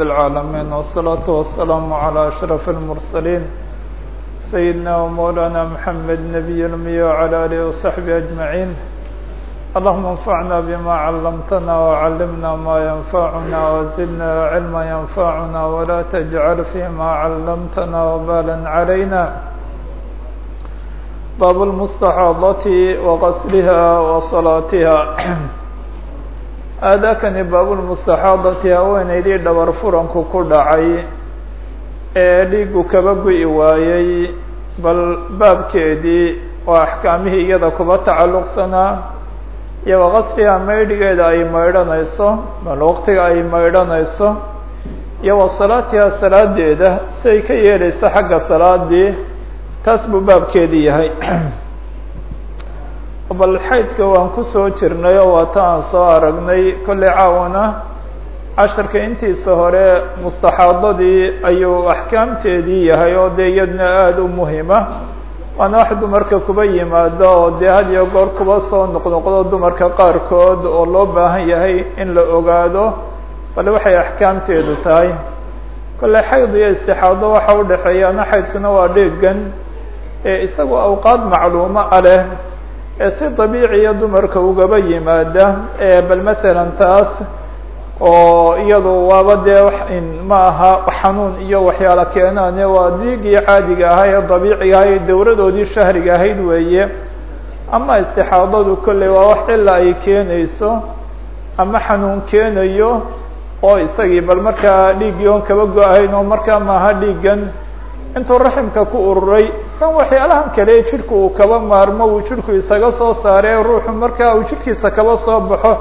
العالمين والصلاة والسلام على أشرف المرسلين سيدنا ومولانا محمد نبي الأمي وعلى آله وصحبه أجمعين اللهم انفعنا بما علمتنا وعلمنا ما ينفعنا وزدنا علما ينفعنا ولا تجعل فيما علمتنا وبالا علينا باب المستحاضة وغسلها وصلاتها aadaakani baabulmustaxaadati haweenaydii dhabar furanku ku dhacay ee dhiigu kaba gu'i waayey bal baabkeedii waa axkaamihii iyada kuba tacalluqsanaa iyo waqasliha maydhigeeda ay maydhanayso bal waqtiga ay maydhanayso iyo wa salaatiha salaadeeda siay ka yeelaysa xagga salaadii taas buu baabkeedii yahay bal xaydka waan ku soo jirnay oo waata aan soo aragnay kolley caawana casharka intiisa hore mustaxaadadii ayuu axkaamteedii yahay oo dee iyadna aada u muhima. Waana wax dumarka kuba yimaado oo dee had iyo goor kuba soo noqnoqdo dumarka qaarkood oo loo baahan yahay in la ogaado bale waxay axkaamteedu tahay. Kolley xayd iyo istixaado waxa udhexeeyaana xaydkuna waa dheegan ee isagu awqaad macluuma a leh ee si dabiiciya dumarka ugaba yimaada bal matalan taas oo iyadu waaba dee ma aha xanuun iyo waxyaala keenaane waa diigii caadiga ahaa ee dabiiciga aha ee dawladoodii shahriga ahayd weeye. Ama istixaadadu kolley waa wax cila ay keenayso ama xanuun keenayo oo isagii bal markaa dhiiggii oon kaba go-ahayn oo markaa maaha dhiiggan intuu raximka ku ururay san waxyaalahan kale jidhku uu kaba maarmo uu jidhku isaga soo saaree ruuxu markaa uu jidhkiisa kaba soo baxo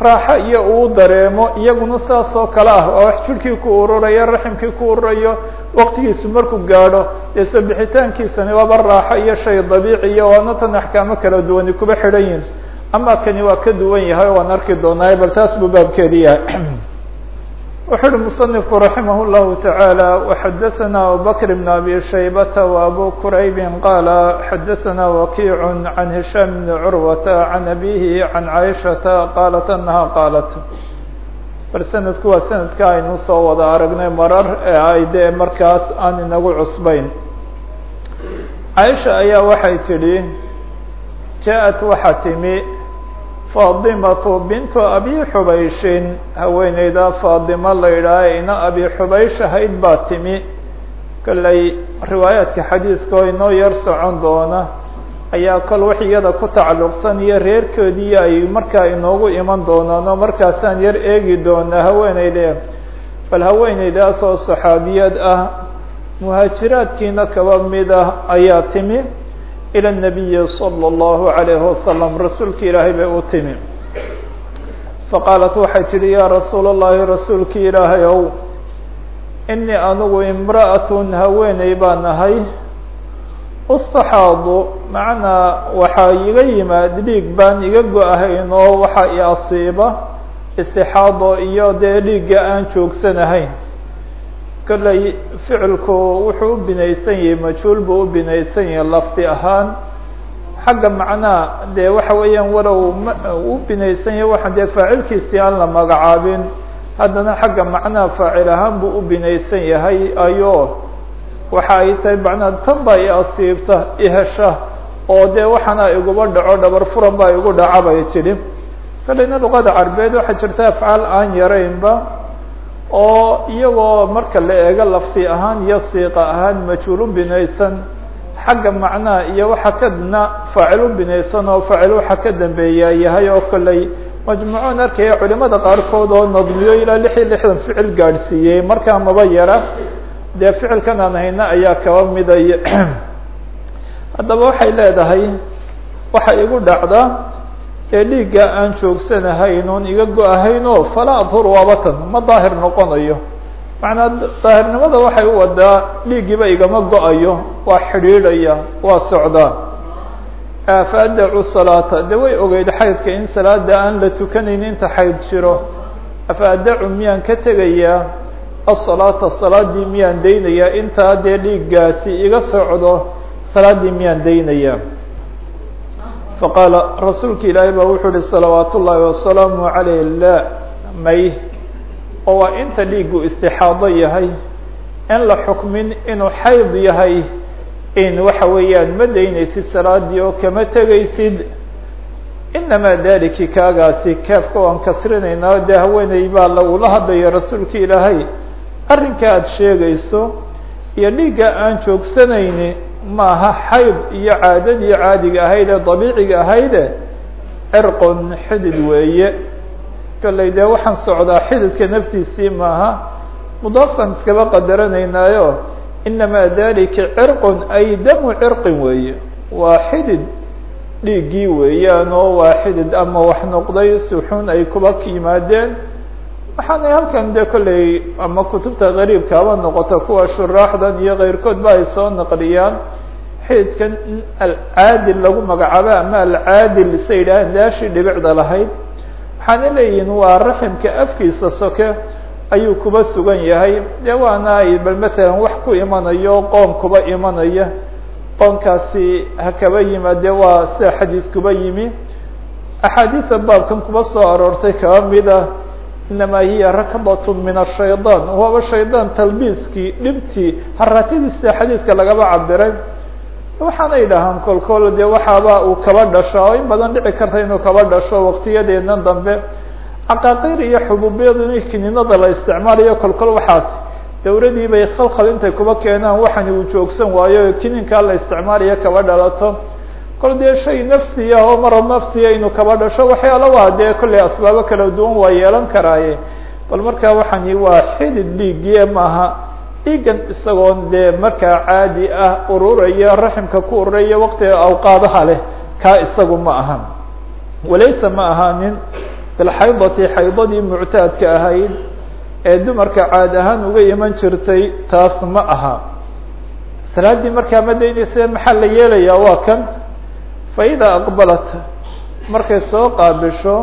raaxo iyo uu dareemo iyaguna saas oo kale ah oo wax jidhkii ku ururayo raximkii ku ururayo waqtigiisu markuu gaadho dee soo bixitaankiisani waaba raaxo iyo shay dabiiciya waana tan axkaamo kala duwani kuba xidhan yihiin ama kani waa ka duwan yahay waan arki doonaaye bal taas buu baabkeedi yahay wuxu uhi muصنifku raximah الlahu taعaalى وxadaثna abubakr بn abi shaybata وabu quraybi qaala xadaثna wakiic can hishaam bn curwata can abihi can caiشhaةa qaalat anaha qaalat bal sanadku waa sanadka aynu soo wada aragnay marar ee ay dee markaas aan inagu cusbayn caiشha ayaa waxay tidhi jaءat waxaa timi faadimatu bintu abi xubayshin haweeneyda faadimo la yidhaaha ina abi xubaysh ahayd baa timi. Kolley riwaayaadka xadiiska oo inoo yar socon doona ayaa kol wax iyada ku tacalluqsan iyo reerkoodii ay markaa inoogu iman doonaan oo markaasaan yar eegi doonaa haweeneyde bal haweeneydaas oo saxaabiyad ah muhaajiraadkiina kaba mid ah ayaa timi ilى النabiyi slى الlahu عalayه wasalam rasuulka ilaahay bay u timi faqaalat waxay tihi ya rasuul الlahi rasuulki ilaahay ow inii anigu imra'aة haweeney baan ahay ustaxaadu macnaa waxaa iga yimaad dhiig baan iga go-ahayn oo waxaa i asiiba istixaado iyo dee dhiigga aan joogsanahayn kolley ficilku wuxuu u binaysan yahay majhuul buu u binaysan yahay lafdi ahaan. Xagga macnaa dee waxa weeyaan walow u binaysan yahay waxaan dee faacilkiisii aan la magacaabin. Haddana xagga macnaha faacil ahaan buu u binaysan yahay ayo waxa ay tahay macnaa tan baa i asiibta ihesha oo dee waxaana iguba dhaco dhabar furan baa igu dhaca bay tidhi. Kolleyna luqada carbeed waxaa jirta afcaal aan yaraynba oo iyagoo marka la eego lafti ahaan iyo siiqa ahaan majhuul u binaysan xagga macnaha iyo waxa kadna faacil u binaysan oo faacil waxa ka dambeeya yahay oo kolley majmuucoon arkaya culimada qaarkood oo nadmiyo ilaa lix iyo lixdan ficil gaadhsiiyey. Markaa maba yara dee ficilkan aan hayna ayaa kaba miday. Haddaba waxay leedahay waxa igu dhacda ee dhiigga aan joogsanahayn oon iga go-ahayn oo falaa adhur waabatan ma daahir noqonayo. Macnaa daahirnimada waxay u wadaa dhiiggiiba igama go'ayo waa xidhiidhaya waa socdaa fa adacu salaata de way ogeyd xaydka in salaada aan la tukanayn inta xayd jiro. Afa adacu miyaan ka tegayaa asalaata salaadii miyaan daynayaa intaa dee dhiiggaasi iga socdo salaadii miyaan daynayaa faqaala rasuulka ilaahay baa wuxuu uhi salawaat ullaahi wasalaamu calayh la may oo waa inta dhiigu istixaado yahay in la xukmin inuu xayd yahay in waxa weeyaan ma daynaysid salaadii oo kama tegaysid. Inamaa daliki kaagaasi kaafka waan kasrinaynaa dee baa lagula hadlaya rasuulka ilaahay. Arrinka aada sheegayso iyo dhiigga aan joogsanayni maaha xayd iyo caadadii caadiga ahayd ee dabiiciga ahayde cirqun xidid weeye. Kolley dee waxaan socdaa xididka naftiisii maaha. Mudaafan iskaba qadaranaynaayo inamaa dalika cirqun ay damu cirqin weeye. Waa xidid dhiiggii weeyaan oo waa xidid ama wax noqday suxuun ay kuba yimaadeen waxaanay halkan dee kolley ama kutubta qariibka haba noqoto kuwa shuraaxdan iyo keyrkood ba ay soo naqliyaan. Xididkan in alcaadil lagu magacaabo ama alcaadil sa yidhaaheen daashii dhibicda lahayd. Waxaana leeyihiin waa raximka afkiisa soke ayuu kuba sugan yahay. Dee waana ay bal matalan wax ku imanayo qoom kuba imanaya. Qoonkaasi ha kaba yimaadee waa sida xadiis kuba yimi. Axaadiisa baabkan kuba soo aroortay kaba mida inamaa hiya rakdat min ashayطaan waaba shaydaan talbiiskii dhibtii haraatadiisa xadiidka lagaba cabiray waxaana idhahaan kolkol dee waxaaba uu kaba dhasho oo in badan dhici karta inuu kaba dhasho waqtiyadeednan dambe caqaaqiir iyo xubuubyada kininada la isticmaalayo kolkol waxaas dawladii bay khalkhal intay kuba keenaan waxani uu joogsan waayo kininkaa la isticmaalayo kaba dhalato kol dee shay nafsiya oo marad nafsiya inuu kaba dhasho waxyaala waa dee kolley asbaabo kala duwan waa yeelan karaaye. Bal markaa waxani waa xidid dhiigiye maaha dhiigan isagoon dee markaa caadi ah ururaya raximka ku ururaya waqtiga awqaadaha leh kaa isagu ma aha walaysa ma ahaanin bilxaydati xaydadii muctaadka ahayd ee dumarka caad ahaan uga iman jirtay taas ma aha. Salaaddii markaa ma daynaysa maxaa la yeelayaa? Waa kan fa idaa aqbalat markay soo qaabisho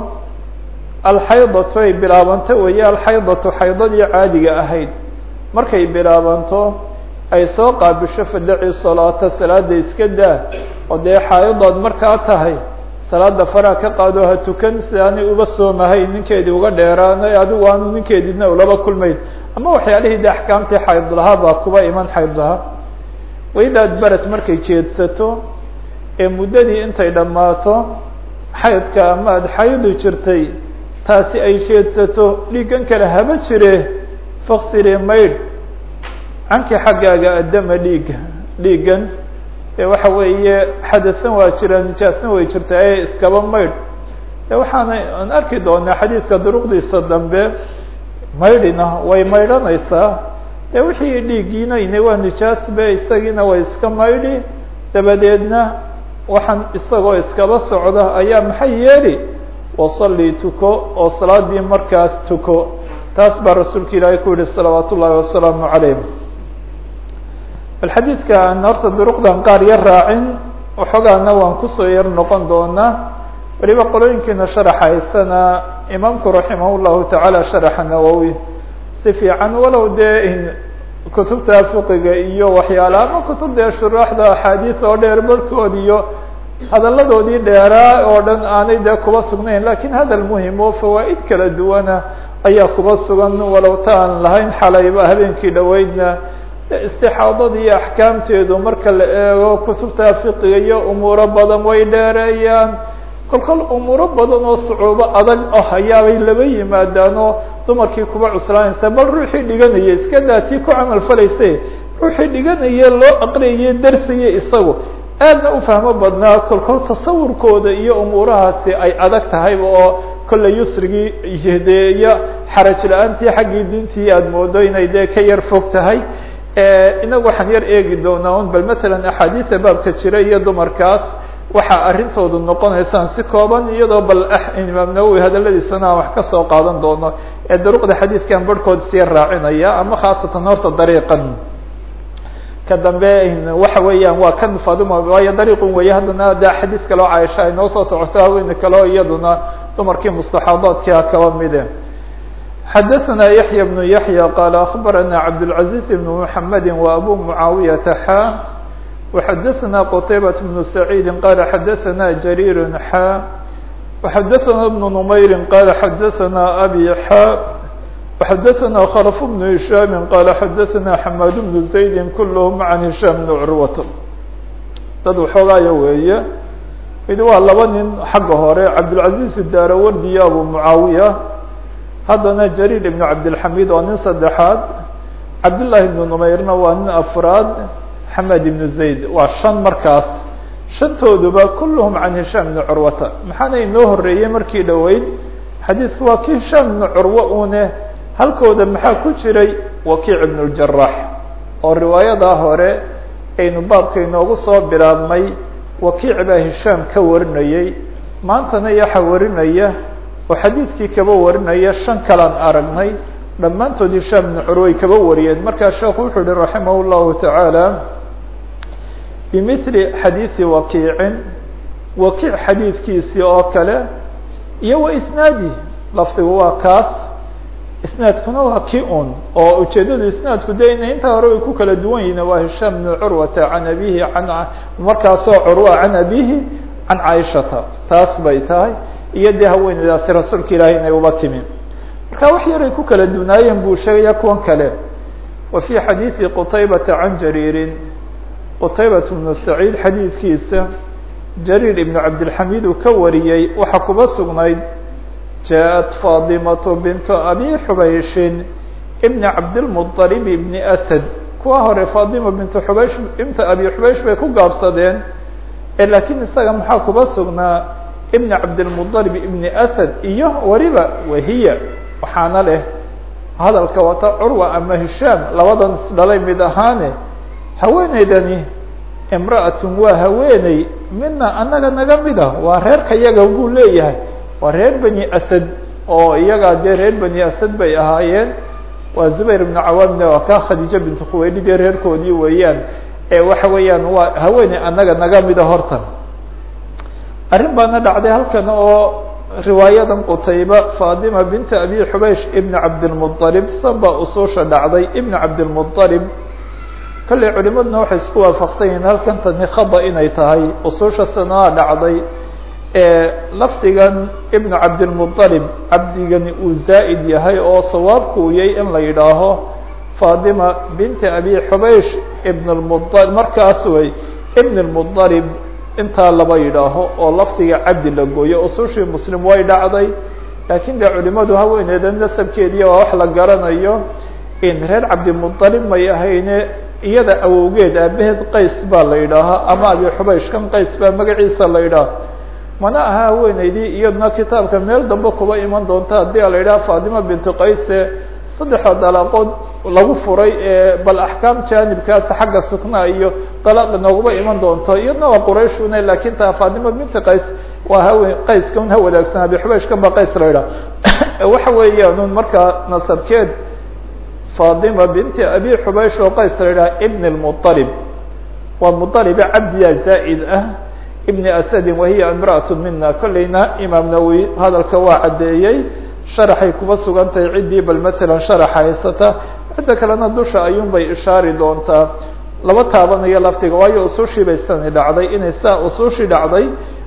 alxaydatu ay bilaabanto weeye alxaydatu xaydadii caadiga ahayd markay bilaabanto ay soo qaabisho fadaci salaata salaada iska daa oo dee xaaidood markaa tahay salaada faraa ka qaado ha tukan si aanay uba soomahay ninkeedii uga dheeraanay adigu aanu ninkeediina ulaba kulmayn ama waxyaalihii de axkaamtii xayd baa kuba iman xayd lahaa waidaad barad markay jeedsato ee muddadii intay dhammaato xaydka ama ad xaydi jirtay taasi ay jeedsato dhiiggan kale haba jire. Faksili maydh canki xaggaaga addama dhiigga dhiiggan ee waxa weeye xadasan waa jira nijaasna way jirta ee iskaba maydh. E waxaana aan arki doonaa xadiidka duruqdiisa dambe maydhina way maydhanaysaa dee wixii dhiiggiina ine waa nijaasbe isagiina way iska maydhi. Dabadeedna waxaan isagoo iskaba socda ayaa maxay yeeli? Wasalli tuko oo salaadii markaas tuko. Taas baa rasuulka ilaahay ku yihi salawaat ullaahi wasalaamu calayh. Bal xadiidka aan horta duruqdan qaar yar raacin waxoogaana waan ku soo yar noqon doonaa. Weliba qolooyinkiina sharaxa haysana imaamku raximah llahu tacaala sharaxa nawowi si fiican walow dee kutubta fiqiga iyo waxyaala ama kutubda shuraaxda axaadiis oo dheer barhkood iyo hadalladoodii dheeraa oo dhan aanay dee kuba sugnayn lakiin hadal muhiim oo fawaa'id kala duwana ayaa kuba sugan walow ta aan lahayn xalayba habeenkii dhoweydna istixaadada iyo axkaamteedu marka la eego kutubta fiqiga iyo umuuro badan way dheereeyaan kolkol umuuro badan oo sucuubo adag ah ayaabay laba yimaadaan oo dumarkii kuba cuslaanaysa bal ruuxii dhiganaya iska daatii ku camal falayse ruuxii dhiganaye loo aqriyaye darsiye isagu. Aadna u fahmo badnaa kolkol tasawurkooda iyo umuurahaasi ay adag tahayba oo kolley yusrigii jehdeeya xaraj la'aantii xaggii diintii aada moodo inay dee ka yar fog tahay. Inagu waxaan yar eegi doonaa un bal matalan axaadiisa baabka jira iyo dumarkaas waxaa arrintoodu noqonaysaan si kooban iyadoo bal imaam nawowi hadaladiisana aan wax ka soo qaadan doono ee daruqda xadiidkan barhkood sii raacinaya ama khaasatan horta dariiqan ka dambe waxa weeyaan waa kan faduma waayo dariiqun weeye haddana de xadiis kaleo caaisha ay noo soo socoto haweene kaleo iyaduna dumarkii mustaxaadaadkia kaba mide xadaثna yaحyى بن yaحyى qال أخbarana cabdالعaزيز بن محamedi وأbu mعaawiyaةa xا وxadaثna qتaybaة بن سعيidi qال xadaثna jarيir xا وxadaثna بن نmayri qال xadaثna abي xا وxadثna khلف بن هiشhاm qال xadثna حmاd بن زayd kulhm عan هiشhاm بن curwat dad waxoogaayo weeye mid waa laba nin xagga hore cabdالعaزيز الdarawardi iyo abu mعaawiya haddana jrيr iبn cabdالحamid waa nin saddexaad cabdاللahi بن نmayrna waa nin afraad xamed ibnu zayd waa shan markaas shantooduba kulluhum can hishaam ibni curwata. Maxaana inoo horeeyey markii dhoweyd xadiidku waa kii hishaam ibnu curwo uune halkooda maxaa ku jiray wakiic ibnu ljaraax oo riwaayadaa hore aynu baabka inoogu soo bilaabmay wakiic baa hishaam ka warinayay. Maantana yaxa warinaya oo xadiidkii kaba warinaya shan kalaan aragnay. Dhammaantood hishaam ibnu curwoy kaba wariyeen. Markaa sheekhu wuxuu yihi raximah llahu tacaala bimili xadiiثi wakiicin wakiic xadiidkiisii oo kale iyo wa isnaadi. Lafdigu waa kaas. Isnaadkuna waa ki un oo ujeedadu isnaadku de in intaa hore way ku kala duwan yihiin waa hishaam bn curwata can abihi an markaasoo curwa can abihi can caaishata. Taas bay tahay. Iyo dee haweeneydaasi rasuulka ilaahay inay uba timi marka wax yaray ku kala dunaayeen buu sheegaya kuwan kale. Wa fii xadiidi qutaybata can jariirin qutaybat bnu saciid xadiidkiisa jariir ibnu cabdilxamiid uu ka wariyey waxaa kuba sugnayd jaءت fاطimaة bint abi xubayshin bn cabdالمطلب bn asad kuwa hore faaطima bint xubaysh binta abi xubaysh bay ku gaabsadeen lakiin isaga maxaa kuba sugnaa ibn cabdالمطلب ibn asad iyo weliba wahiya waxaana leh hadalka wata curwa ama hishaam labadan isdhalay mid ahaane haweeneydani imra'at waa haweeney mina anaga naga mida waa reerka yaga buu leeyahay. Waa reer beni asad oo iyagaa dee reer beni asad bay ahaayeen waa zubayr ibnu cawaamna waa ka khadiijo bintu khuwaylid ee reerkoodii weeyaan. Ee waxa weeyaan waa haweeney annaga naga mida hortan. Arrin baana dhacday halkan oo riwaayadan qutayba fatima binta abi xubaysh ibn cabdilmuطalib sanba usuusha dhacday ibn cabdilmuطalib kolley culimaduna waxay isku waafaqsan yihiin halkan tani khada inay tahay usuusha sanaa dhacday lafdigan ibnu cabdilmuطalib cabdigani uu zaa'id yahay oo sawaabku uu yahay in la yidhaaho fatima binti abi xubaysh ibn lmual markaas wey ibn lmuطalib intaa laba yidhaaho oo lafdiga cabdi la gooyo usushii muslim way dhacday laakiin dee culimadu haweeneeda nasabkeediya waa wax la garanayo in reer cabdimuطalib may ahayne iyada awowgeed aabaheed qays baa la yidhaahaa ama abi xubaysh kan qays baa magaciisa la yidhaaha mana aha haweeneydii iyaduna kitaabka meel dambe kuba iman doonta. Haddii la yidhaha fatima bintu qayse saddexda dalaaqood lagu furay bal axkaam jaanibkaas xagga suknaa iyo dalaaq nooguba iman doonto. Iyadna waa qurayshune laakiin taa fatima binti qays waa hawen qayskan ha wadaagsan abi xubayshkan ba qays la yidhaha waxa weeyaan markaa nasabkeed fatima binti abi xubaysh oo qays la yidhaha ibn lmuطalib waa muطaliba cabdiya zaa'id ah ibn asadin wahiya imra'at mina kolleyna imaam nawowi hadalka waa caddeeyey sharaxay kuba sugantahay ciddii bal matalan sharax haysata cidda kalena dusha ayuun bay ishaari doontaa. Laba taabanayo laftiga waayo usuushii bay sani dhacday inay saa usuushii dhacday.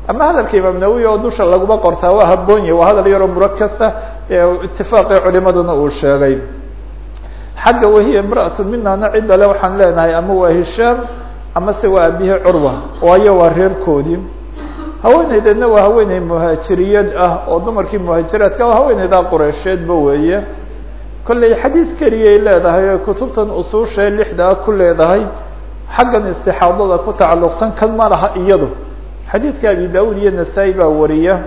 Ama hadalka imaam nawowi oo dusha laguma qortaa waa habboonye waa hadal yaroo murakasa ee itifaaqii culimaduna uu sheegay xagga wahiya imra'at minana cidda le waxaan leenahay ama waa hishaam ama se waa abihi curwa waayo waa reerkoodii. Haweeneydeedna waa haweeney muhaajiriyad ah oo dumarkii muhaajiraadka haweeneydaa qureysheedba weeye. Kolley xadiis keliyay leedahay oo kutubtan usuushae lixdaa ku leedahay xaggan istixaadada ku tacalluqsan kan ma laha iyadu. Xadiidka abi daud iyo nasaa-i baa wariya.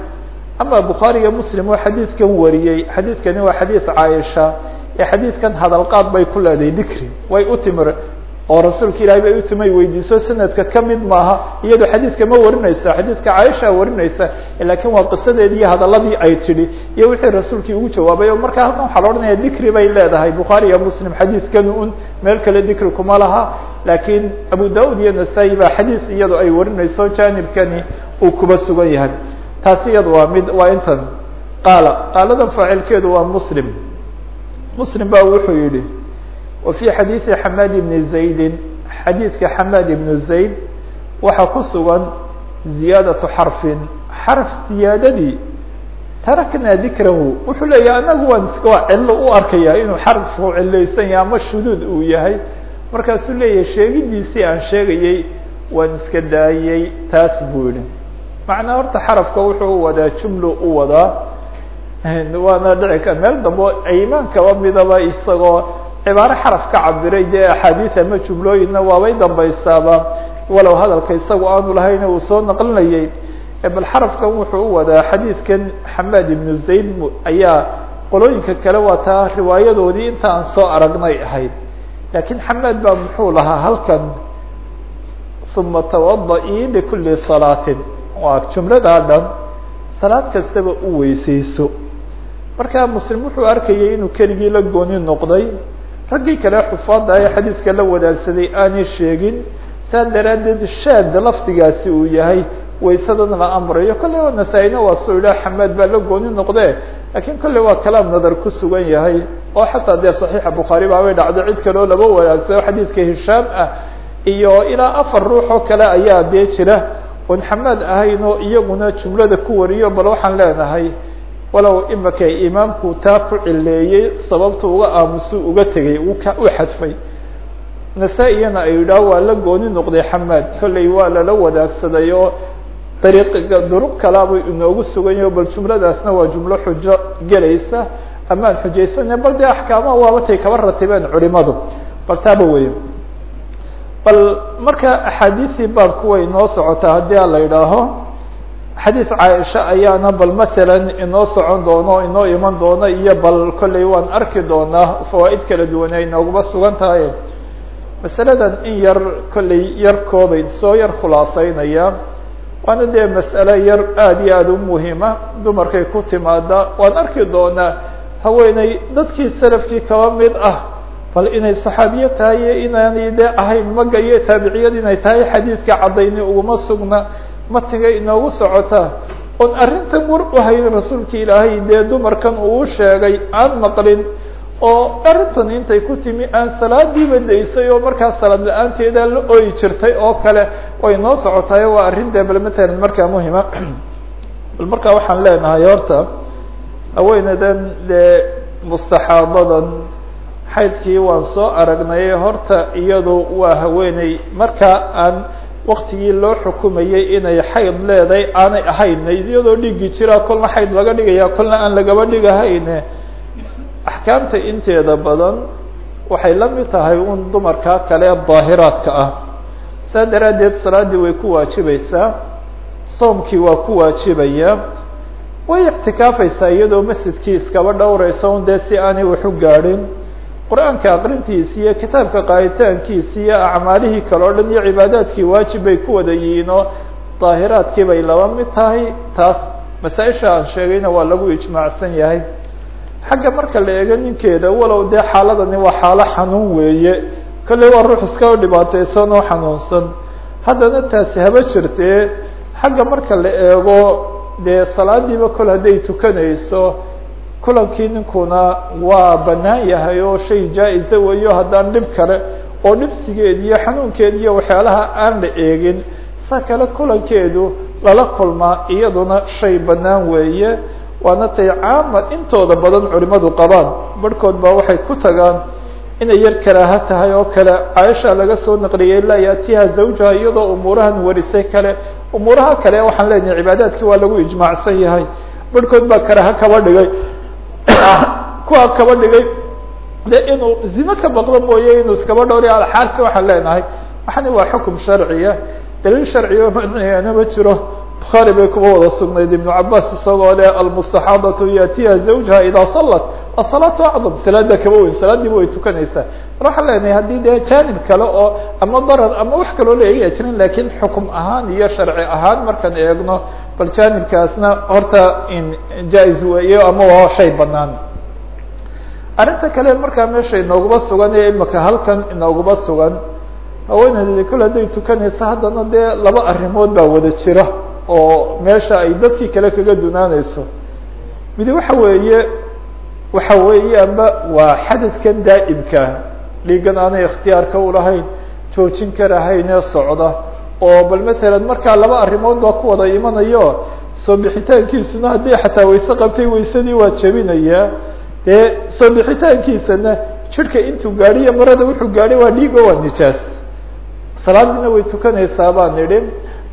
Ama bukhaariga muslim oo xadiidkan wariyey. Xadiidkani waa xadiid caaisha xadiidkan hadalqaad bay ku leedahay dikri way u timir oo rasuulka ilahay bay utimay weydiiso sanadka ka mid maaha iyado xadiidka ma warinaysa xadiidka caaisha warinaysa laakiin waa qisadeedii iyo hadaladii ay tidhi iyo wixii rasuulkii ugu jawaabay oo marka halkan waxaa la odhanaya dikri bay leedahay bukhaari iyo muslim xadiidkani un meel kale dikri kuma laha laakiin abu daud iyo nasaa-i baa xadiid iyado ay warinayso janibkani uu kuba sugan yahay. Taasi iyada waa mid waa intan. Qaala qaaladan faacilkeedu waa muslim muslim ba wuxuu yihi وفي xadيiثi حmاd بن زaيد xadيiثka حmاd بن زaيد waxaa ku sugan زiyaadaة xرفi xرف ziyaadadii taraknaa dikrahu wuxuu leeyahay anagu waan iska waa cillo u arkaya inuu xarfu cilaysan yahay ama shuduud uu yahay markaasuu leeyahay sheegidiisii aan sheegayey waan iska daayey taas buu yihi macnaa horta xarafka wuxuu u wadaa jumlu u wadaa waana dhici ka meel dambe iimaankaba midaba isagoo cibaaro xaraf ka cabiray dee axaadiis ama jumlooyinna waabay dambaysaaba. Walow hadalka isagu aanu lahayn uu soo naqlinayay bal xarafkan wuxuu u wadaa xadiidkan xamaad ibnu zayd ayaa qolooyinka kale waa taa riwaayadoodii inta aan soo aragnay ahayd. Laakiin xamaad baa muxuu lahaa halkan uma tawada-ii likuli salaatin. Waa jumladaa dhan salaad kastaba u weysayso markaa muslim wuxuu arkayay inuu keligii la gooni noqday. Raggii kale xufaada ee xadiidka la wadaagsaday aanay sheegin saa daraaddeed shaad lafdigaasi uu yahay waysadan la amrayo. Kolley waa nasaa-ina waa soo xamaad baa la gooni noqdee. Laakiin kolley waa kalaam nadar ku sugan yahay oo xataa dee saxiixa bukhaari baabay dhacdo cid kaleo laba wadaagsayo xadiidka hishaam ah iyo ilaa afar ruux oo kale ayaa dee jira. Oon xamaad ahayn oo iyaguna jumlada ku wariyo bal waxaan leenahay walow imika imaamku taa ku cileeyey sababta uga aamusu uga tegay u xadfay. Nasaa-iyana ay yidhaah waa la gooni noqday xamaad kolley waa lala wadaagsaday oo dariiqa duruq kalaabay inoogu suganyaho bal jumladaasna waa jumlo xujo gelaysa. Amaan xujaysane bal dee axkaamaha waabatay kaba ratibeen culimadu. Bal taaba wey bal marka axaadiisii baabku way inoo socotaa haddii a la yidhaaho xadiid caaisha ayaana bal masalan inoo socon doono inoo iman doono iyo bal kolley waan arki doonaa fawaa'id kala duwan ay inooguma sugan tahay. Masaladan in yar kolley yarkooday soo yar khulaaseynaya waana dee mas'alo yar aada iyo aada u muhiima dumarkay ku timaada waan arki doonaa haweeney dadkii salafkii kaba mid ah bal inay saxaabiye tahay inaanay dee ahayn maga iyo taabiciyad inay tahay xadiidka caddayni uguma sugna matiga inoogu socotaa oon arrintan war u hayn rasuulka ilaahay dee dumarkan uu sheegay aan maqlin oo arrintan intay ku timi aan salaadiiba daysay oo markaa salaad la'aanteeda la ooyi jirtay oo kale way noo socotaayo waa arrin dee bal matalan markaa muhima. Bal markaa waxaan leenahay horta haweeneydan dee mustaxaadadan xaydkii waan soo aragnay horta iyadu waa haweeney. Markaa aan waktigii loo xukumayay inay xayd leedahay aanay ahayna iyadoo dhigi jiraa kolna xayd laga dhigaya kolna aan lagaba dhigahayne. Axkaamta inteeda badan waxay la mid tahay un dumarka kale daahiraadka ah. Saa daraaddeed salaaddii way ku waajibaysaa soomkii waa ku waajibaya. Way ictikaafaysaa iyadoo masjidkii iskaba dhowraysa un dee si aanay waxu gaadhin qur'aanka aqrintiisi iyo kitaabka qaaditaankiisi iyo acmaalihii kale o dhan iyo cibaadaadkii waajib bay ku wada yihiin oo daahiraadkii bay laba mid tahay taas masaa-isha aan sheegayna waa lagu ijmaacsan yahay. Xagga marka la eego ninkeeda walow dee xaaladani waa xaalo xanuun weeye. Kolley waa ruux iska dhibaataysan oo xanuunsan. Haddana taasi haba jirtee xagga marka la eego dee salaadiiba kol hadday tukanayso kulankii ninkuna waa banaan yahay oo shay jaa-isa weeyo haddaan dhib kale oo dhibsigeed iyo xanuunkeed iyo waxyaalaha aan la eegin sa kale kulankeedu lala kulmaa iyaduna shay banaan weeye. Waana tay caama intooda badan culimadu qabaan. Barhkood baa waxay ku tagaan inay yar karaaha tahay oo kale caaisha laga soo naqliyay laa yaatiha zawjaha iyadoo umuurahan warisay kale. Umuuraha kale waxaan leenahay cibaadaadkii waa lagu ijmaacsan yahay. Barhkood baa karaaha kaba dhigay kuwa kaba dhigay. De inuu zino ka baqdo mooye inuu iskaba dhowri alxaalsi waxaan leenahay. Waxani waa xukum sharciya. Daliil sharciga manayana ma jiro bukhaari bay kuba wada sugnayd ibnu cabaas isagoo le almustaxaadatu yaatiha zawjaha idaa salat asalaatu acdam salaada kaba weyn salaadiiba way tukanaysaa. Mar waxaan leenahay haddii dee jaanib kale oo ama darar ama wax kaloo la eegaya jirin lakiin xukum ahaan iyo sharci ahaan markaan eegno bal jaanibkaasna horta jaa-is weeye ama waa shay banaan arrinta kale markaa meesha inooguma sugan ee imika halkan inooguma sugan haweeneyda kol hadday tukanaysa haddana dee laba arrimood baa wada jira oo meesha ay dadkii kale kaga dunaaneyso midi waxa weeye waxa weeyaanba waa xadadkan daa'imka. Dhiigan aanay ikhtiyaarka ulahayn joojin karahayn ee socda. Oo bal matalan markaa laba arrimood baa ku wada imanayo soo bixitaankiisuna haddii xataa wayse qabtay waysadii waa jebinayaa dee soo bixitaankiisana jidhka intuu gaadhiyo marada wuxuu gaadhay waa dhiigo waa nijaas. Salaadina way tukanaysaa baan idhi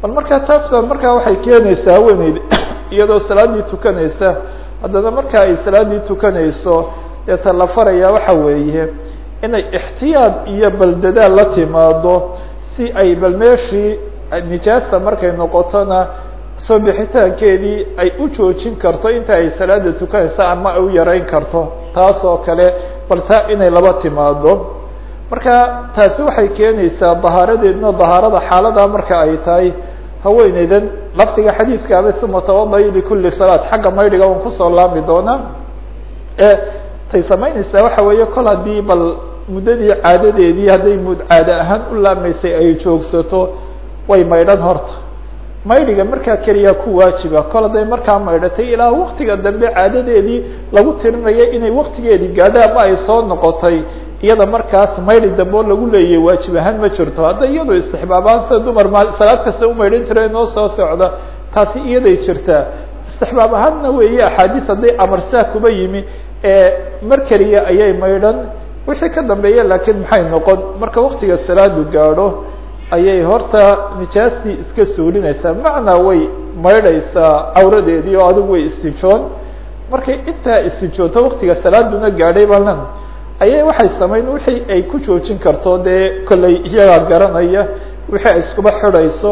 bal markaa taas baa markaa waxay keenaysaa haweeneyda iyadoo salaaddii tukanaysa. Haddana marka ay salaaddii tukanayso deeta la farayaa waxa weeye inay ixtiyaad iyo bal dadaal la timaado si ay bal meeshii nijaasta markay noqotona soo bixitaankeedii ay u joojin karto inta ay salaada tukanaysa ama ay u yarayn karto. Taas oo kale bal taa inay laba timaado marka taasi waxay keenaysaa dahaaradeedna dahaarada xaalada marka ay tahay haweeneydan lafdiga xadiidkaaba suma tawadayi likuli salaat xagga maydhiga waan ku soo laami doonaa ee tay samaynaysaa waxa weeye kol haddii bal muddadii caadadeedii hadday mud caado ahaan u laamaysay ay joogsato way maydhan horta. Maydhiga markaa keliya ku waajiba. Kol hadday markaa maydhatay ilaa waktiga dambe caadadeedii lagu tirinaya inay waktigeedii gaadho ama ay soo noqotay iyada markaas maydhi dambe oo lagu leeyahy waajib ahaan ma jirto. Hadday iyadu istixbaabaan sida dumar ma salaad kasta u maydhan jira inoo soo socda taasi iyaday jirtaa. Istixbaab ahaanna weeye axaadiis hadday amarsaa kuba yimi ee mar keliya ayay maydhan. Wixii ka dambeeya laakiin maxay noqon? Marka waktiga salaadu gaadho ayay horta nijaastii iska suulinaysaa. Macnaa way maydhaysaa cawradeedii oo adigu way istijoon. Markay intaa istijooto waktiga salaaduna gaadhay balan ayay waxay samayn wixii ay ku joojin karto dee kollay iyagaa garanaya wixii ay iskuba xidhayso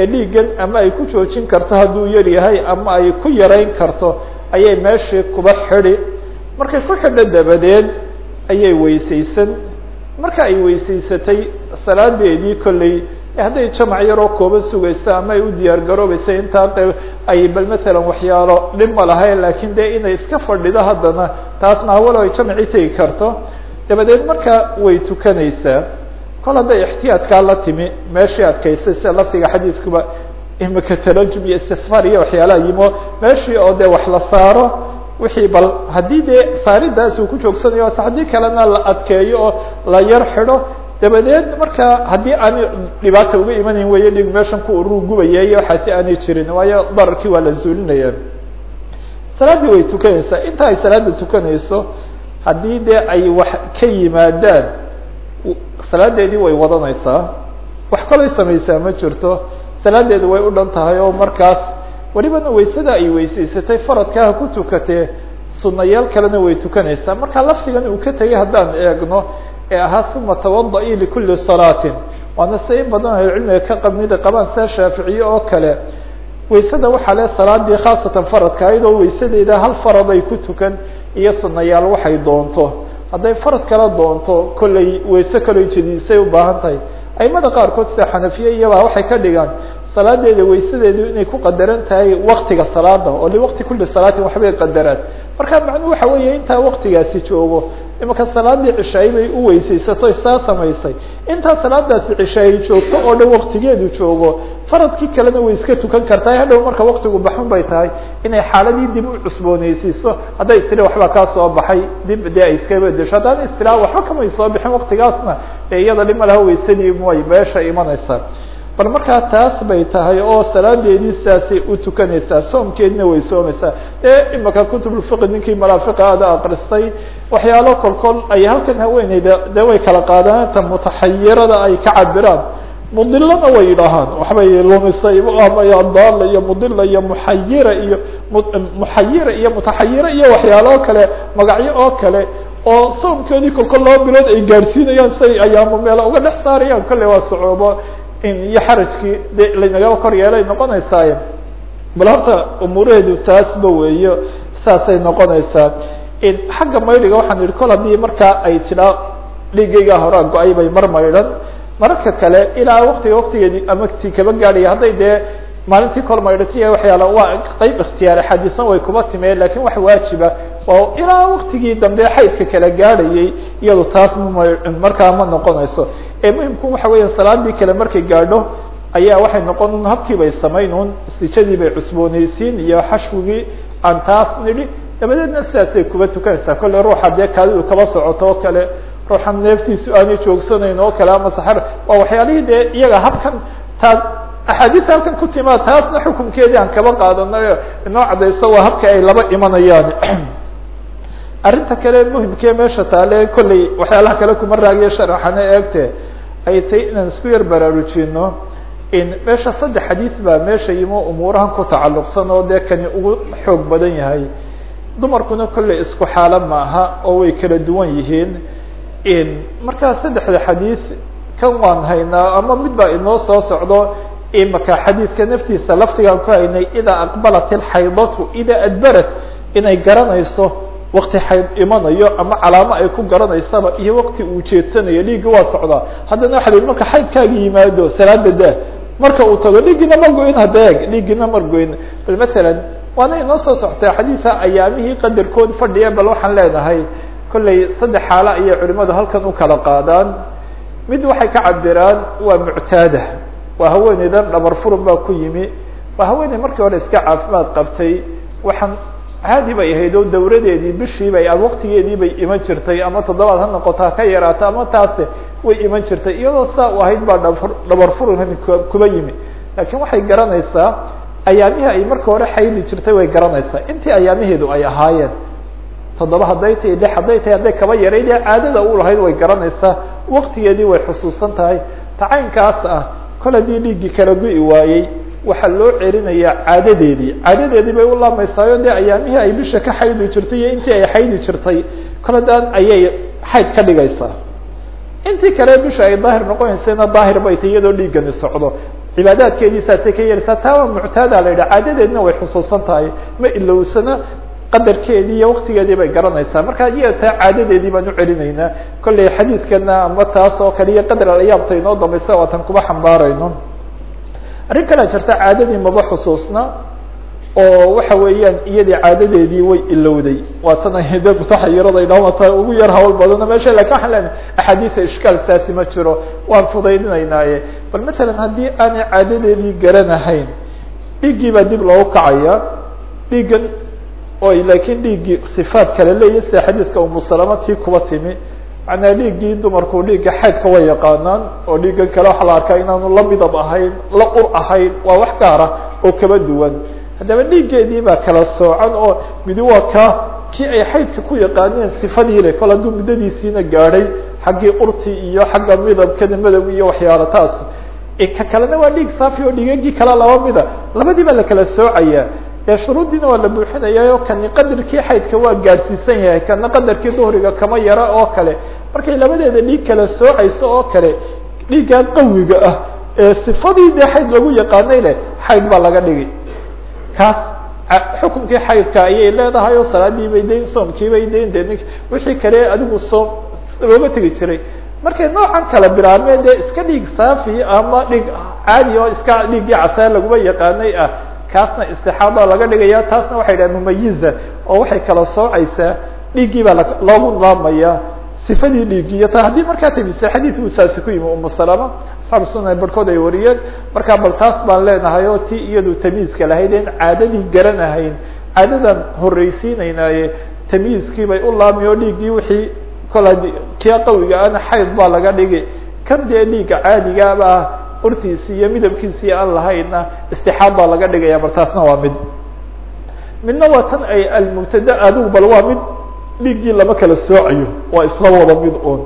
ee dhiiggan ama ay ku joojin karto hadduu yar yahay ama ay ku yarayn karto ayay meeshii kuba xidhi. Markay ku xidho dabadeed ayay weysaysan. Marka ay weysaysatay salaadeedii kolley hadday jamac yaroo kooban sugaysa ama ay u diyaar garoobaysa intaa ay bal matalan waxyaalo dhib ma lahayn laakiin dee inay iska fadhido haddana taas mahawalo ay jamacii tegi karto. Dabadeed marka way tukanaysaa kol hadday ixtiyaadkaa la timi meeshii adkaysay sida laftiga xadiidkuba imika tarajum iyo istifar iyo waxyaalaha yimo meeshii oo dee wax la saaro wixii bal haddii dee saaridaas uu ku joogsanayo haddii kalena la adkeeyo oo la yar xidho dabadeed marka haddii aanay dhibaata uga imanayn weeye dhig meeshan ku urur gubaya iyo waxaasi aanay jirin waayo dararkii waa la zuulinaya. Salaaddii way tukanaysaa. Inta ay salaada tukanayso haddii dee ay wax ka yimaadaan salaadeedii way wadanaysaa. Wax kalay samaysaa ma jirto. Salaadeedu way u dhan tahay oo markaas welibana waysada ay weysaysatay faradkaaha ku tukatee sunayaal kalena way tukanaysaa. Marka lafdigan uu ka tegay haddaan eegno ee ahaa uma tawada'i likuli salaatin. Waana se in badan ahlucilmiga ka qabnida qabaan sida shaaficiye oo kale. Waysada waxaa le salaadii khaasatan faradka ayadoo waysadeeda hal farad ay ku tukan iyo sunayaal waxay doonto. Hadday farad kala doonto kollay wayse kaloo jediisay u baahan tahay. Aimada qaarkood sida xanafiye iyabaa waxay ka dhigaan salaadeeda waysadeedu inay ku qadaran tahay waktiga salaada oo liwaqti kuli salaatin waxbay qadaraan marka macnuhu waxa weeye intaa waktigaasi joogo imaka salaadii cishaay bay u weysaysato saa samaysay. Intaa salaadaasi cishaay joogto oo dhan waktigeedu joogo faradkii kalena way iska tukan kartaa. Hadhow marka waktigu baxun bay tahay inay xaaladii dib u cusbooneysiiso hadday istira waxbaa kaa soo baxay dib dee ay iska bedesho haddaan istira waxba kamay soo bixin waktigaasna ee iyada dhima laha waysadii way meesha imanaysaa bal markaa taas bay tahay oo salaadeedii sidaasay u tukanaysaa soomkeedina way soomaysaa. Dee imaka kutubulfiqi ninkii malaafiqa ada akristay waxyaalo kolkol ay halkan haweeneyda dee way kala qaadaan ta mutaxayirada ay ka cabiraan mudilana way yidhaahaan waxbay lumisay daala iyo mudila iyo muxayira iyo muxayira iyo mutaxayira iyo waxyaalo kale magacyo oo kale oo soomkeedii kolkol laba bilood ay gaadhsiinayaan say ayaamo meelo uga dhex saarayaan kolley waa socoobo iyo xarajkii de laynagaba kor yeelay noqonaysaaye. Bal horta umuuraheedu taasba weeyo saasay noqonaysaa. Xagga maydhiga waxaan idhi kol haddii markaa ay tidhaa dhiigaygaa horaa go'ay bay mar maydhan. Mararka kale ilaa waktiga waktigeedi ama ti kaba gaadhaya hadday dee maalintii kor maydhatiya waxyaala waa qeyb ikhtiyaari xadiisna way kuba timeen laakiin wax waajiba oo ilaa waktigii dambe xaydka kala gaadhayay iyadu taas ma markaa ma noqonayso. Ee muhimku waxa weya salaadii kale markay gaadho ayaa waxay noqon un habkii bay samayn istijadii bay cusbooneysiin iyo xashwigii aan taas nidhi dabadeedna sidaasay kuba tukanaysaa. Kolle ruuxa dee kaadidu kaba socoto oo kale ruuxa neeftiisu aanay joogsanayn oo kale ama saxar waa waxyaalihii dee iyaga habkan taa axaadiis halkan ku timaa taasna xukunkeedii aan kaba qaadanayo inoo cadayso waa habka ay laba imanayaan. Arrinta kale muhimkee meesha taale kolley waxyaalaha kale kuma raagiyo sharaxana eegte ay tay inaan isku yar baraarujino in meesha saddex xadiis baa meesha yimo umuurahan ku tacalluqsan oo dee kani ugu xoog badan yahay. Dumarkuna kolley isku xaalo maaha oo way kala duwan yihiin in markaa saddexda xadiis kan waan haynaa ama mid baa inoo soo socdo imaka xadiidka naftiisa laftigaan ku haynay idaa aqbalat ilxaydatu idaa adbarat inay garanayso wakti xayd imanayo ama calaamo ay ku garanaysaba iyo wakti uu jeedsanayo dhiigga waa socdaa. Haddana waxa la yihi marka xaydkaaga yimaado salaada daa marka uu tago dhiiggina ma goyn hadeeg dhiiggina mar goyn. Bal masalan waana inoo soo soctaa xadiisa ayaamihii qadarkood fadhiya bal waxaan leenahay kolley saddex xaalo ayay culimadu halkan u kala qaadaan. Mid waxay ka cabiraan waa muctaada waa haweeneydan dhabar furun baa ku yimi. Waa haweeney markii hore iska caafimaad qabtay. Waxaan caadi bay ahayd oo dawradeedii bishiibay waqtigeedii bay iman jirtay ama toddobaad ha noqoto ha ka yaraato ama taase way iman jirtay. Iyadoo saa u ahayd baa dhab dhabar furun kuba yimi. Laakiin waxay garanaysaa ayaamihii ay marka hore xaydi jirtay way garanaysaa. Intii ayaamaheedu ay ahaayeen toddoba hadday tahay lix hadday tahay hadday kaba yarayd caadada u lahayd way garanaysaa. Waktigeedii way xusuusan tahay. Tacaynkaas ah kol haddii dhiiggii kala go-i waayey waxaa loo celinayaa caadadeedii. Caadadeedii bay u laamaysaayoo dee ayaamihii ay bisha ka xaydi jirtay iyo intii ay xaydi jirtay. Kol haddaan ayay xayd ka dhigaysaa. Intii kale bisha ay daahir noqonaysayna daahir bay tay iyadoo dhiiggani socdo. Cibaadaadkeedii saasay ka yeelsaa taa waa muctaada la yidhaha. Caadadeedna way xusuusan tahay. Ma ilowsana qadarkeedii iyo waktigeedii bay garanaysaa. Marka iya taa caadadeedii baan u celinaynaa kolley xadiidkana ama taas oo kale iyo qadar alayaamta inoo dambaysa waatan kuba xambaarayno. Arrin kalea jirta caadadii maba xusuusna oo waxa weeyaan iyadii caadadeedii way ilowday waatan de mutaxayirada idhaamata ugu yar hawl badano meesha laakiin waxaan leenahay axaadiisa ishkaal saasi ma jiro. Waan fudaydinaynaaye bal matalan haddii aanay caadadeedii garanahayn dhiiggii baa dib loogu kacaya dhiiggan oy laakiin dhiiggii sifaad kale leeyahy sida xadiidka umusalama tii kuba timi. Macnaa dhiiggii dumarku dhiigga xaydka way yaqaanaan oo dhiiggan kale waxaa la arkaa inaanu la midab ahayn la ur ahayn waa wax gaara oo kaba duwan. Haddaba dhiiggeedii baa kala soocan oo midi waa ka kii ay xaydka ku yaqaaneen sifadii le kol hadduu muddadiisiina gaadhay xaggii urti iyo xagga midabkana madow iyo waxyaala taas. Ka kalena waa dhiig saafi oo dhiigagii kale laba mida. Labadii baa la kala soocaya ee shuruuddiina waa la buuxinaya oo kani qadarkii xaydka waa gaadhsiisan yahay kana qadarkii duhriga kama yara oo kale. Markay labadeeda dhiig kala soocayso oo kale dhiiggaa qawiga ah ee sifadii dee xayd lagu yaqaanay leh xayd baa laga dhigi kaas xukunkii xaydka ayay leedahay oo salaadii bay dayn soomkii bay dayn de wixii kale adigu soom looga tegi jiray. Markay noocan kala bilaabmeen dee iska dhiig saafi ama dhiig caadi oo iska dhiiggii casaan laguma yaqaanay ah kaasna istixaada laga dhigaya taasna waxay dhaha mumayiza oo waxay kala soocaysaa dhiiggii baa loogu laamaya sifadii dhiiggiiyo ta haddii markaa tamise xadiidku saasi ku yimi umu salama asxaabu sunan barhkood ay wariyeen markaa bal taas baan leenahay oo ti iyadu tamiiska lahayd en caadadii garanahayn caadadan horreysiinaynaaye tamyiiskii bay u laami oo dhiiggii wixii kola kia qawiga ana xayd baa laga dhigi kan dee dhiigga caadigaaba ah urtiisi iyo midabkiisii aan lahayna istixaad baa laga dhigaya bal taasna waa mid. Midna waa tan ay almubtada adigu bal waa mid dhiiggii lama kala soocayo waa isla wada mid un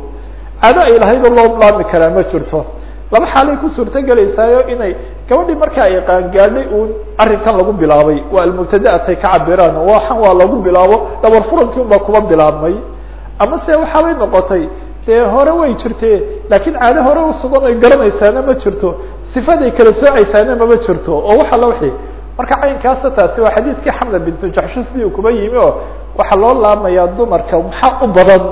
caado ay lahayd oo loo laami karaa ma jirto. Laba xaalay ku suurto gelaysaayo inay gabadhii marka ay qaangaadhay uun arrinkan lagu bilaabay. Waa almubtadaatay ka cabiraan waxan waa lagu bilaabo dhabar furankii un baa kuba bilaabmay. Ama se waxaabay noqotay dee hore way jirtee laakiin caado hore usugan ay garanaysaana ma jirto sifaday kala soocaysaana mama jirto oo waxa la wixii marka caynkaasa taasi waa xadiidkii xamla bintu jaxsho sidii kuba yimi oo waxaa loo laamayaa dumarka maxaa u badan?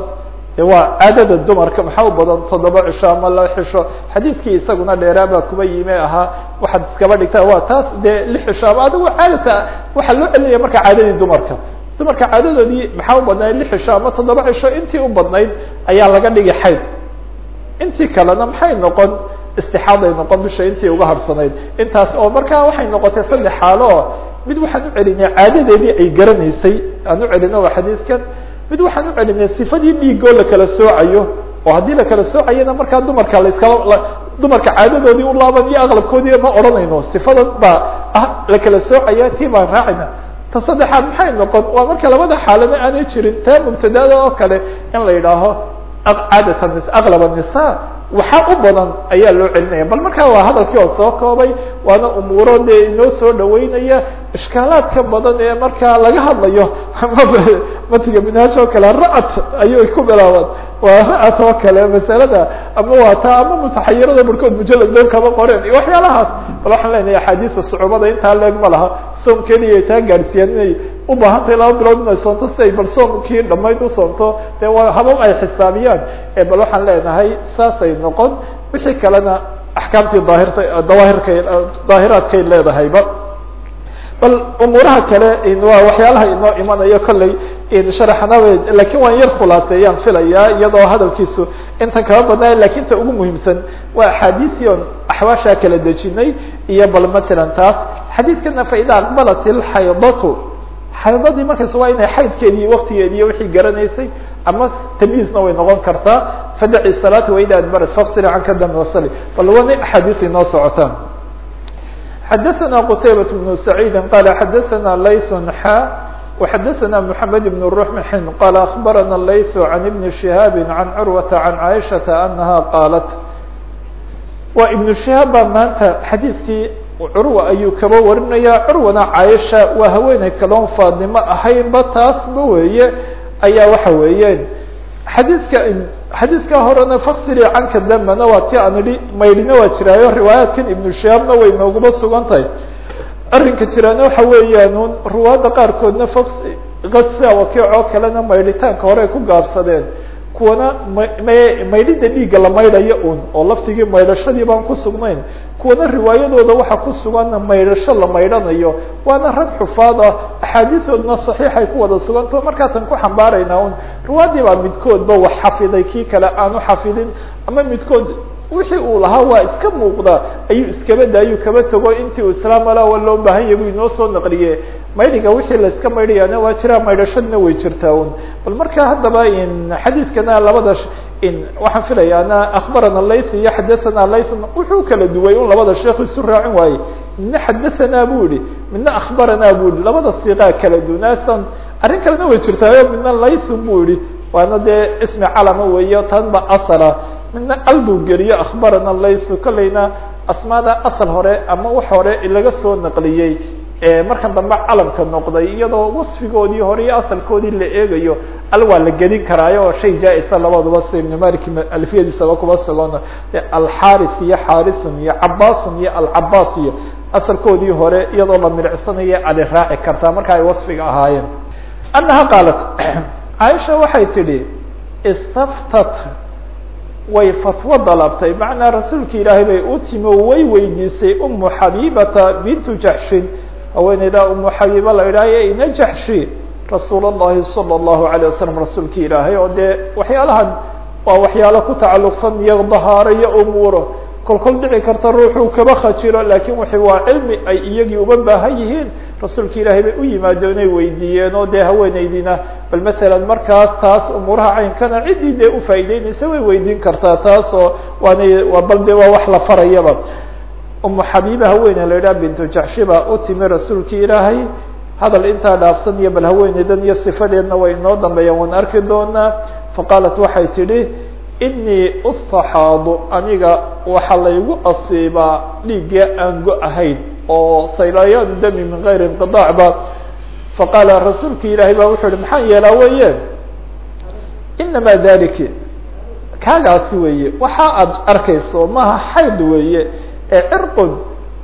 Waa caadada dumarka maxaa u badan? Toddoba cisho ama la xisho xadiidkii isaguna dheeraabaa kuba yimi ahaa waxaad iskaba dhigtaa waa taas dee lix cisho ama adigu caadata waxaa loo celinaya marka caadadii dumarka dumarka caadadoodii maxaa u badnayd? Lix cisho ama toddoba cisho intii u badnayd ayaa laga dhigi xayd. Intii kalena maxay noqon? Istixaaday noqon bisha intii uga harsanayd. Intaas oo markaa waxay noqotay saddex xaalo mid waxaan u celinay caadadeedii ay garanaysay aan u celino waa xadiidkan. Mid waxaan u celinay sifadii dhiigoo la kala soocayo oo haddii la kala soocayana markaa dumarka laskala dumarka caadadoodii u laaban iyo aqlabkoodii ma odhanayno sifadan baa ah la kala soocaya tii baan raacayna ta saddexaad maxay noqon? Waa marka labada xaalana aanay jirin taa mubtadada oo kale in la yidhaaho caadata aqlab الnisa waxaa u badan ayaa loo celinaya. Bal markaa waa hadalkii oo soo koobay waana umuuro dee inoo soo dhaweynaya ishkaalaadka badan ee markaa laga hadlayo ama matiga minhaaj oo kale ra'at ayay ku bilaabaan waa ra'at oo kale masalada ama waa taa ama mutaxayirada barkood mujalad dhow kama qoreen. Iyo waxyaalahaas bal waxaan leenahay axaadiista sucubada intaa leeg ma laha. Soomkeedii ay taa gaadhsiiyaan inay u baahan tahay laba bilood inay soonto si ay bal soomkii dhamayd u soomto dee waa habab ay xisaabiyaan. Bal waxaan leenahay saasay noqon. Wixii kalena axkaamtii daahirta dawaahirkay daahiraadkay leedahayba bal umuuraha kale waa waxyaalaha inoo imanayo kolley sharaxnaba laakiin waan yar khulaaseeyaan filayaa iyadoo hadalkiisu intan kama badnay laakiin ta ugu muhiimsan waa axaadiisii on axwaashaa kala dejinay iyo bal matalan taas xadiidkana faida aqbalat ilxaydatu xaydadii markaas waa inay xaydkeedii waktigeedi iyo wixii garanaysay ama tamyiizna way noqon kartaa. Fadaci salaati waida adbarat faksiri canka dam wasali bal wana axaadiis inoo socotaan xadaثna qtaybaة بن سacيidi qala xadaثna layث xa وxadaثna mحamed بن رمxin qala aخbarana layث عan iبn شihاab عan curwaةa عan caiشhaةa anaha qaalat waa iبn شihaab baa maanta xadiidkii curwa ayuu kaba warinaya curwana caaisha waa haweeney kaloon faadimo ahaynba taasba weeye ayaa waxa weeyeen xadiidka xadiidka horena faksiri canka damana waa ti aan idhi waa jiraayo riwaayaadkan ibnu shihaabna way nooguma sugan tahay. Arrinka jiraana waxa weeyaan un ruwaadda qaarkoodna faks kasa wakiicoo kalena maydhitaanka hore ku gaabsadeen kuwana maydhida dhiigga la maydhayo un oo laftigii maydhashadii baan ku sugnayn. Kuwana riwaayadooda waxa ku sugan maydhasho la maydhanayo. Waana rag xufaad ah axaadiisoodna saxiixay ku wada suganto markaasaan ku xambaaraynaa un riwaadii baa midkoodba wax xafiday kii kale aanu xafidin ama midkood wixii uu lahaa waa iska muuqda ayuu iskaba daayuu kaba tago intii uu islaam ala waa loo baahan yahy buu inoo soo naqliye maydhiga wixii la iska maydhayaana waa jiraa maydhashadna way jirtaa un bal marka haddaba xadiidkana labada waxaan filayaana akbarana layth iyo xadathana layth wuxuu kala duway un labada sheekh isu raacin waaye. Midna xadathana bu yihi midna akbarana bu yihi labada siiqaa kala dunaasan arrin kalena way jirtaayo midna laythun bu yihi waana dee ismi calama weeyo tan ba asala midna albuu geliyo akhbarana laysu kolleyna asmaada asal hore ama wax hore laga soo naqliyey. Markan dambe calamka noqday iyadoo wasfigoodii hore iyo asalkoodii la eegayo al waa la gelin karaayo. Oo shay jaa-isa labaduba si ibn malik alfiyadiisaba kuba sugoona alxaris iyo xarisun iyo cabasun iyo alcabaas iyo asalkoodii hore iyadoo la miricsanaya ali raaci kartaa marka ay wasfiga ahaayeen. Annaha qaalat caaisha waxay tidhi istaftat way fatwo dalabtay macnaa rasuulka ilaahay bay u timi oo way weydiisay umu xabibata bintu jaxshin haweeneydaa umu xabiiba la idhaayo ina jaxshi rasuul اllahi salى اllahu alayه wasalam rasuulka ilaahay oo dee waxyaalahan waa waxyaalo ku tacalluqsan iyo dahaaro iyo umuuro kol kol dhici karta ruuxuu kaba khajiro laakiin w waa cilmi ay iyagii uba baahan yihiin rasuulka ilaahay bay u yimaadeen inay weydiiyeen oo dee haweeneydina bal masalan markaas taas umuuraha caynkana ciddii dee ufaa'ideynaysa way weydiin kartaa taas oo waanay waa bal de waa wax la farayaba. Umu xabiiba haweene la idhaha bintu jaxshiba u timi rasuulka ilaahay hadal intaa dhaafsan iyo bal haweeneydan iyo sifadeedna way inoo dambeeyaan waan arki doonaa faqaalat waxay tidhi inii ustaxaadu aniga waxaa laygu asiibaa dhiigga aan go ahayn oo saylayaanu dami min gayri inqiaac ba faqaala rasuulka ilaahay baa wuxuu yihi maxaan yeelaa weeye inamaa daliki kaagaasi weeye waxa aad arkayso maha xayd weeye ee cirqun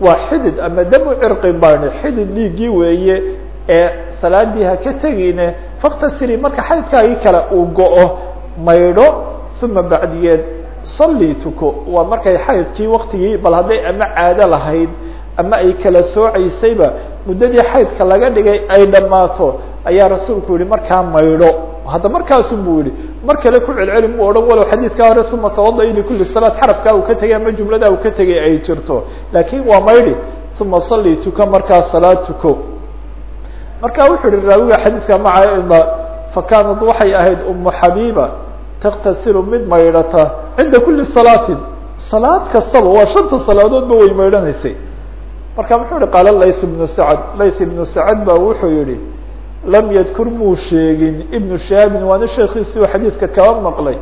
waa xidid ama damu cirqin bani xidid dhiiggii weeye ee salaadii ka tegine faktasiri marka xaydkaagii kale uu go-o maydho uma bacdigeed salli tuko waa markay xaydkii waktigii bal hadday ama caado lahayd ama ay kala soocaysayba muddadii xaydka laga dhigay ay dhammaato ayaa rasuulku yihi markaa maydho hadda markaasun buu yihi mar kale ku celceli mu odhan walow xadiidkaa hore uma tawada likuli salaad xarafkaa uu ka tegay ama jumladaa uu ka tegay ay jirto laakin waa maydhi uma salli tuko markaa salaad tuko wuxuu yihi raawiga xadiidka maca fakaanad waxay ahayd umu xabiiba taktasilu mid maydhata cinda kuli salaatin salaad kastaba waa shanta salaadoodba way maydhanaysay marka muxuu yihi qaala lays ibnu sacad lays ibnu sacad ba wuxuu yihi lam yadkur muu sheegin ibnu shahaabin waana sheekiisii u xadiidka kaba maqlay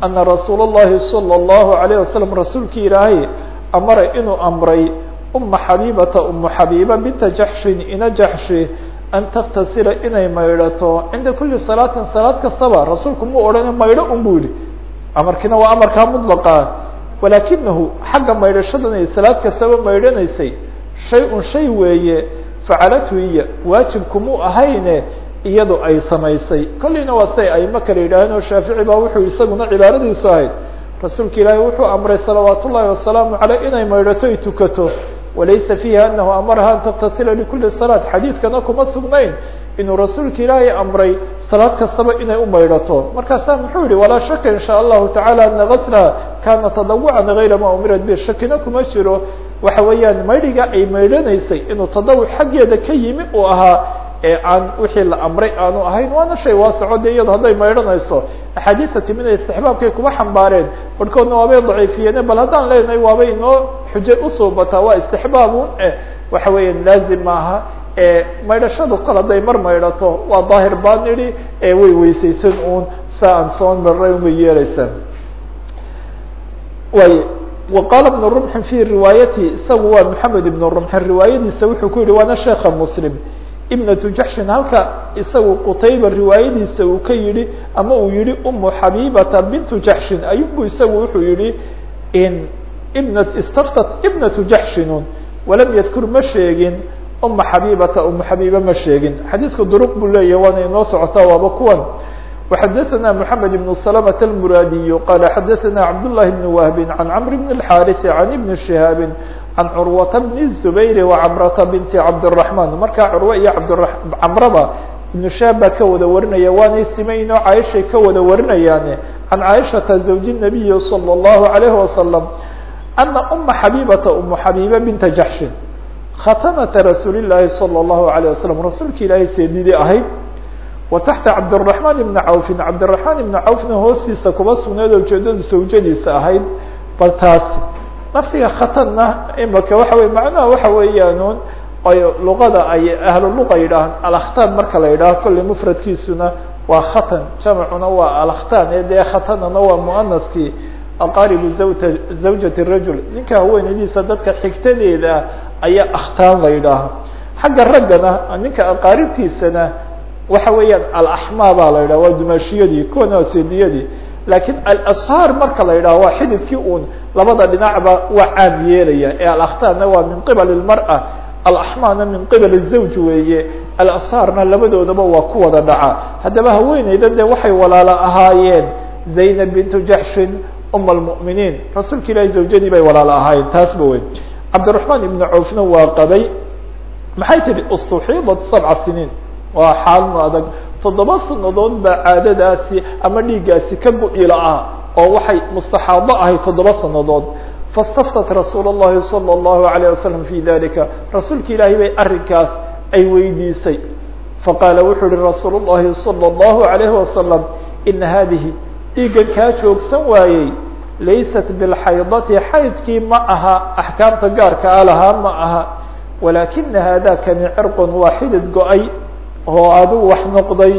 ana rasuul اllahi salى اllahu alayه wasalam rasuulkii ilaahay amara inuu amray uma xabiibata umu xabiiba binta jaxshin ina jaxshi an taktasila inay maydhato cinda kuli salaatin salaad kastaba rasuulku mu odhana maydho un bu yihi amarkiina waa amarkaa mudlaqa walakinahu xagga maydhashadan ay salaad kastaba maydhanaysay shay un shay weeye facalathu iya waajibkumuu ahayne iyadu ay samaysay kolleyna waa say aimo kale yidhaaheen oo shaafici baa wuxuu isaguna cibaaradiisu ahayd rasuulka ilaahi wuxuu amray salawaat ullahi wasalaamu caleyh inay maydhato ay tukato walaysa fiihi anahu amaraha an taktasila likuli salaat. Xadiidkana kuma sugnayn inuu rasuulka ilaahay amray salaad kastaba inay u maydhato. Markaasaa muxuu yihi walaa shaka in allahu tacala ana gaslaha kana tadawucan gayra ma umirat bi shakina kuma jiro. Waxa weeyaan maydhiga ay maydhanaysay inuu tadawuc xaggeeda ka yimi uu ahaa ee aan wixii la amray aanu ahayn waana shay waasaco de iyado hadday maydhanayso axaadiista timina istixbaabkay kuma xambaareen barhkoodna waabay daciifiyeene bal haddaan leenahay waabay inoo xujo usuubataa waa istixbaabun eh waxa weeyaan laazim maaha maydhashadu kol hadday mar maydhato waa daahir baan idhi ee way weysaysan uun saa aan soo marray unbay yeeleysaa way وqاl بن رمح في riواayati isagu waa محamed بن رمح riwaayadiisa wuxuu ku yihi waana sheeka mسلم ibnatu jaxshin halka isagu qutayba riwaayadiisa uu ka yihi ama uu yihi umu xabibata bintu jaxshin ayunbu isagu wuxuu yihi in ibn istaftat ibnatu jaxshinun walam yadkur ma sheegin uma xabibata umu xabiiba ma sheegin. Xadiidku duruq buu leeyahy inoo socota waaba kuwan. وxdثna محمد بن سلمة المrاdي qال xdثna cبداللhi بن وهب عن cمر بن الحاrث عن بن شهاaب عن cروة بن الزبير وcمرة بنت cبدالرحمن markaa crوة iyo cمrba بن شهاaب baa ka wada warinaya waanay simayn oo cاiشhay ka wada warinayaane عن cاiشhaةa زوج النبي صلى الله عليه وسلم أنa أma xabيبة أم xabيبة بنت جحش ختنة رasuuل اللahi صلى الله عليه وسلم rasuulka ilaahay seedidii ahayd wa taxta cabdiraxmaan ibna cawfin cabdiraxmaan ibna cawfna hoostiisa kuma sugnayd oo ujeedadu sawjadiisa ahayd bal taasi naftiga khatarna imaka waxa wey macnaha waxa weeyaanuun luqada ay ahluluqa yidhaahaan alkhtan marka la yidhaaho kolley mufradkiisuna waa khatan jamcuna waa alkhtan ee dee khatanana waa muanadkii aqaribu zawta zawjati rajul. Ninka haweenadiisa dadka xigtadeeda ayaa akhtaan la yidhaahaa xagga raggana ninka aqaaribtiisana waxa weeyaan alaxmaa baa la yidhaha waa dumaashiyadii kuwana waa seediyadii laakiin alashaar marka la yidhaho waa xididkii uun labada dhinacba waa caam yeelaya ee alakhtaarna waa min qibal اlmarأة alaxmaana min qibal الzawj weeye alashaarna labadoodaba waa ku wada dhaca haddaba haweeneyda dee waxay walaalo ahaayeen zaynab bintu jaxshin uma اlmؤminiin rasuulka ilahi zawjadii bay walaalo ahaayeen taasba wey cabdiلرaحmaan ibn cawfna waa qabay maxay tihi اstuxiidat sabca siniin waa xaalma adag toddoba sanadood baa caadadaasi ama dhiiggaasi ka go-ila ah oo waxay mustaxaado ahay toddoba sanadood fastaftat rasuul الlahi salى الlahu عalيه wasalam fi dalika rasuulka ilaahay bay arrinkaas ay weydiisay faqaala wuxuu yihi rasuul الlahi salى الlahu عalayه wasalam ina hadihi dhiiggan kaa joogsan waayey laysat bilxaydati xaydkii ma aha axkaamta gaarka a lahaa ma aha walaakina haadakani cirqun waa xidid go-ay oo adigu wax noqday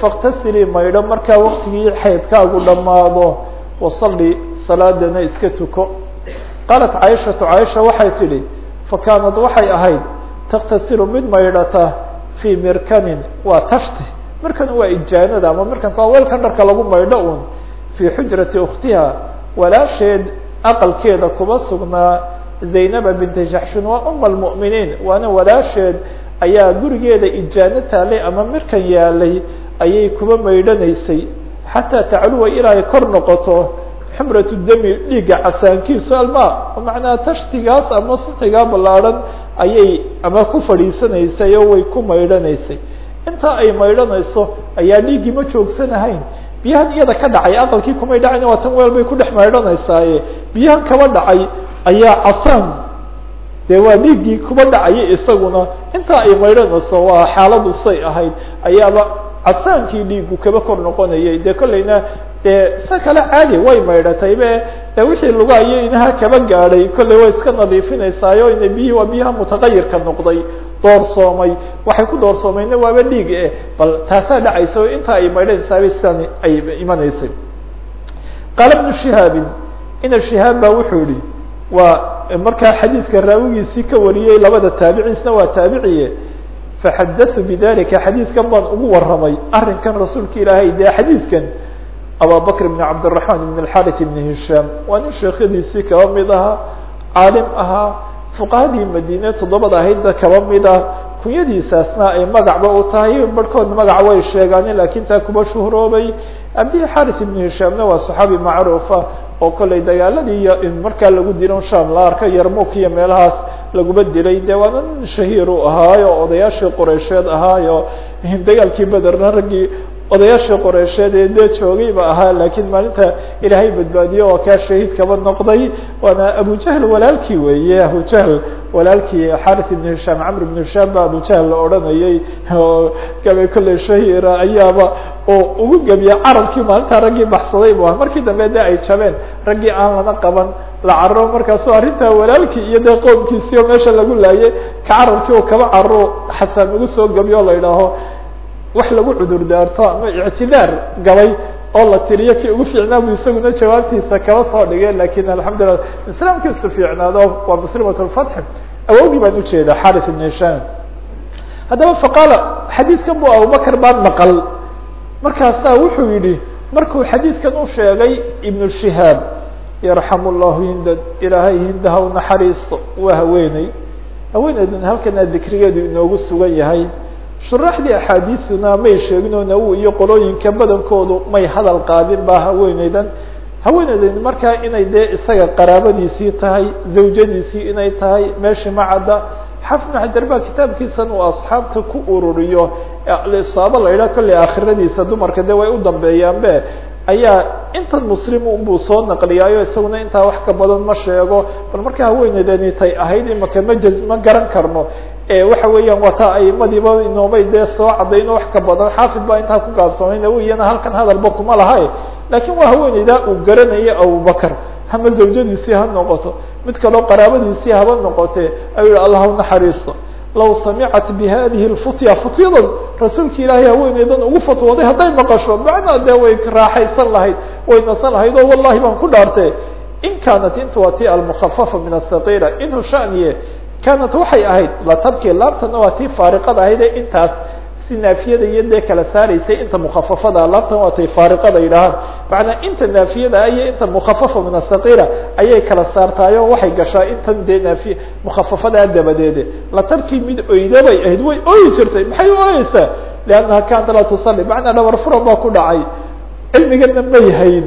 faktasili maydho markaa waktigii xaydkaagu dhammaado wasalli salaadana iska tuko. Qaalat caaishatu caaisha waxay tidhi fakaanad waxay ahayd taktasilu mid maydhata fii mirkanin waa tashti. Mirkan waa ijaanada ama mirkanka waa weelkan dharka lagu maydho un fii xujrati ukhtiha walaasheed aqalkeeda kuma sugnaa. Zaynaba binti jaxshin waa uma almu'miniin waana walaasheed ayaa gurigeeda ijaano taalay ama mirkan yaalay ayay kuba maydhanaysay. Xataa tacluwa ilaa ay kor noqoto xumratu dami dhiigga casaankiisu alma macnaha tashtigaas ama suxigaa ballaadhan ayay ama ku fadhiisanaysay oo way ku maydhanaysay. Intaa ay maydhanayso ayaa dhiiggii ma joogsanahayn. Biyahan iyada ka dhacay aqalkii kumay dhacayn waa tan weel bay ku dhex maydhanaysaaye. Biyahan kaba dhacay ayaa casaan dee waa dhiiggii kuba dhacayay isaguna. Intaa ay maydhanayso waa xaaladu say ahayd. Ayaaba casaankii dhiigu kaba kor noqonayay. Dee kolleyna dee sa kale caadi way maydhataybe de wixii lugayo inaha kaba gaadhay. Kolley way iska nadiifinaysaayo ina biyihii waa biyaha mutaqayirka noqday. Doorsoomay waxay ku doorsoomayna waaba dhiig eh. Bal taasaa dhacaysa o inta ay maydhanaysaaba sidaan ay imanaysay. Qaala ibnu shihaabin ina shihaab ba wuxuu yihi waa markaa xadiidka raawigiisii ka wariyey labada taabiciisna waa taabiciye. Faxadatu bidalika xadiidkan baan ugu waramay arrinkan rasuulka ilaahay dee xadiidkan ababakr ibn cabdiraxman ibn alxarit ibn hishaam. Waa nin sheekhadiisii kaba mid ahaa caalim ahaa fuqahadii madiine toddobada ahaydda kaba mid ah. Kunyadiisaasna ay magacba u tahay barhkood magac way sheegaane laakiin taa kuba shuhroobay. Abdialxarit ibn hishaamna waa saxaabi macruufa oo kollay dagaaladii iyo markaa lagu dilo sham la arka yarmuk iyo meelahaas laguma dilay de waana nin shahiir u ahaayo odayaashii qoreysheed ahaayo dagaalkii bederna raggii odayaashii qoreysheed ee dee joogayba ahaa lakiin maalinta ilaahay badbaadiyo oo kaa shahiid kaba noqday. Waana abujahl walaalkii weeye abujahl walaalkii xarith ibn hishaam camr ibn hishaam ba abujahl la odhanayay oo gabe kolley shahiira ayaaba oo ugu gebiya carabkii maalintaa raggii baxsaday bu markii dambe de ay jabeen raggii aan lana qaban la cararo markaasu arrintaa walaalkii iyo dee qoomkiisii oo meesha lagu laayay ka carabkii oo kaba cararo xasaan ugu soo gebiyo o la idhaaho wax lagu cudur ama ictidaar gabay oo la tiriyo kii ugu fiicnaa bu isaguna jawaabtiisa kaba soo dhigay laakiin alxamdulillah islaamkiisu fiicnaado waa muslimat awowgii baan u jeedaa xarith ibn hishaam. Haddaba faqaala xadiidkan bu abubakr baan maqal. Markaasaa wuxuu yihi markuu xadiidkan u sheegay ibnu shihaab yarxam llahu hindad ilaahay hindaha u naxariisto waa haweeney. Haweeneydan halkana dikrigeedu inoogu sugan yahay. Shuraaxdii axaadiisuna may sheegin oo iyo qolooyinka badankoodu may hadal qaadin ba haweeneydan haweeneydan markaa inay dee isaga qaraabadiisii tahay zawjadiisii inay tahay meeshii macadda xafid bn xajar ba kitaabkiisan uu asxaabta ku ururiyo. Alisaabo la yidhaha kolley aakhiradiisa dumarka de way u dambeeyaanbe ayaa intan muslim unbuu soo naqliyaayo isaguna intaa wax ka badan ma sheego. Bal marka haweeneydani tay ahayd imaka ma jaz ma garan karno. Waxa weeyaan waa taa aimadiiba inoomay dee soo cadayno wax ka badan. Xaafid baa intaa ku gaabsamay nawiyana halkan hadalba kuma lahay laakiin waa haweeneydaa uu garanaya abubakr hama zawjadiisii ha noqoto. Mid kaloo qaraabadiisii haba noqote ayuu yihi allah unaxariisto law samicat bihadihi lfutya futyadan rasuulka ilaahay haweeneydan ugu fatwooday hadday maqasho macnaa dee way raaxaysan lahayd way nasan lahayd oo wallahi baan ku dhaartay. In kaanat intu waa ti almukafafa min athaqila inhu shaniye kaanat waxay ahayd latabki laabtana waa tii faariqada ahayd ee intaas si naafiyada iyo dee kala saaraysay inta mukafafada laabtan waa tay faariqada yidhahaan macnaa inta naafiyada iyo inta mukafafa min athaqila ayay kala saartaayo waxay gashaa intan dee naafiya mukafafadaa dabadeede. Latabkii mid oyda bay ahayd way ooyi jirtay maxay u ooyeysaa? Liannaha kaanat laa tusalli macnaa dhabar furan baa ku dhacay. Cilmigana may hayn.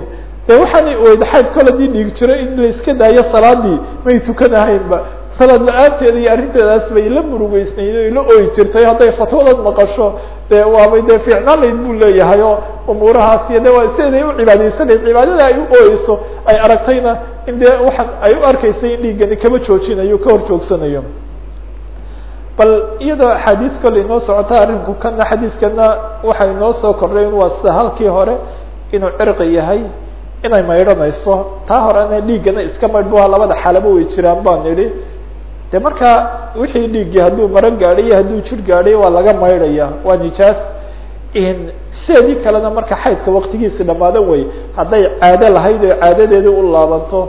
De waxaanay oyd xayd kol haddii dhiig jiro in la iska daayo salaadii may tukanahaynba salaad la'aanteeda iyo arrinteedaas bay la murugeysnayd la ooyi jirtay. Hadday fatwadad maqasho dee waabay dee fiicnaan layd buu leeyahay oo umuurahaas iyo de waa siday u cibaadaysanayd cibaadada ay u ooyeyso ay aragtayna in dee waxaan ay u arkaysay in dhiiggani kama joojinayo ka hor joogsanayo bal iyadoo axaadiis kole inoo socota arrinku kana xadiiskana waxay inoo soo kordhayn waa sida halkii hore inuu cirqi yahay inay maydhanayso. Taa horena dhiiggana iska maydh bu labada xalabo way jiraan baan idhi de markaa wixii dhiiggii hadduu maro gaadhay hadduu jir gaadhay waa laga maydhaya. Waa nijaas sideedii kalena marka xaydka waktigiisi dhamaado wey hadday caado lahayd oo caadadeedii u laabanto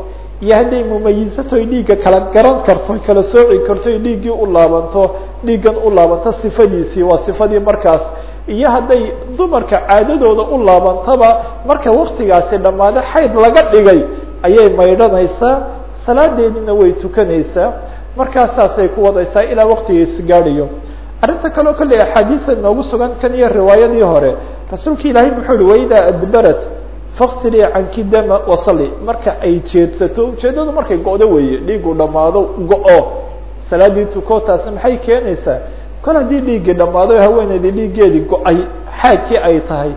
iyo hadday mumayisato dhiigga kala garan karto kala sooci karto dhiiggii u laabanto dhiiggan u laabanto sifadiisii waa sifadii markaas. Iyo hadday dumarka caadadooda u laabantaba marka waktigaasi dhammaado xayd laga dhigay ayay maydhanaysaa salaadeediina way tukanaysaa markaas saasay ku wadaysaa ilaa waktigiisi gaadhayo arrinta kaleo kolley axaadiisa noogu sugan kan iyo riwaayadii hore rasuulka ilaahay muxuu uhi waidaa adbarat faksilii canki dama wasali marka ay jeedsato ujeedadu markay go-do weeye dhiigu dhamaado go-o. Salaadii tuko taasi maxay keenaysaa? Kol haddii dhiiggii dhamaado haweeneydii dhiiggeedii go'ay xaadkii ay tahay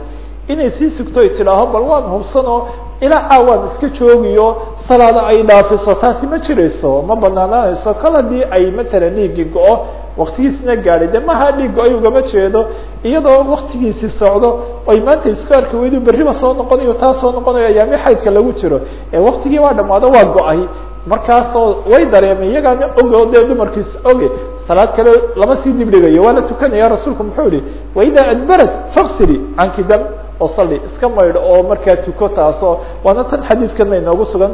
inay sii sugto ay tidhaaho bal waan hubsanoo ilaa caawaan iska joogiyo salaada ay dhaafiso taasi ma jirayso ma banaanaanayso kol haddii ay matalan dhiiggii go-o waktigiisna gaadhay. De maha dhiig go'ay ugama jeedo. Iyadoo waktigiisi socdo oy maanta isku arki weydu berriba soo noqonayo taa soo noqonayo ayaami xaydka lagu jiro. Ee waktigii waa dhamaado waa go'ay. Markaasoo way dareemay iyagaana ogo dee dumarkiis oge. Salaad kale lama sii dibdhigayo waa la tukanaya rasuulku muxuu yihi waidaa adbarat faksili canki dam oo sali iska maydho oo markaa tuko taasoo waana tan xadiidkana inoogu sugan.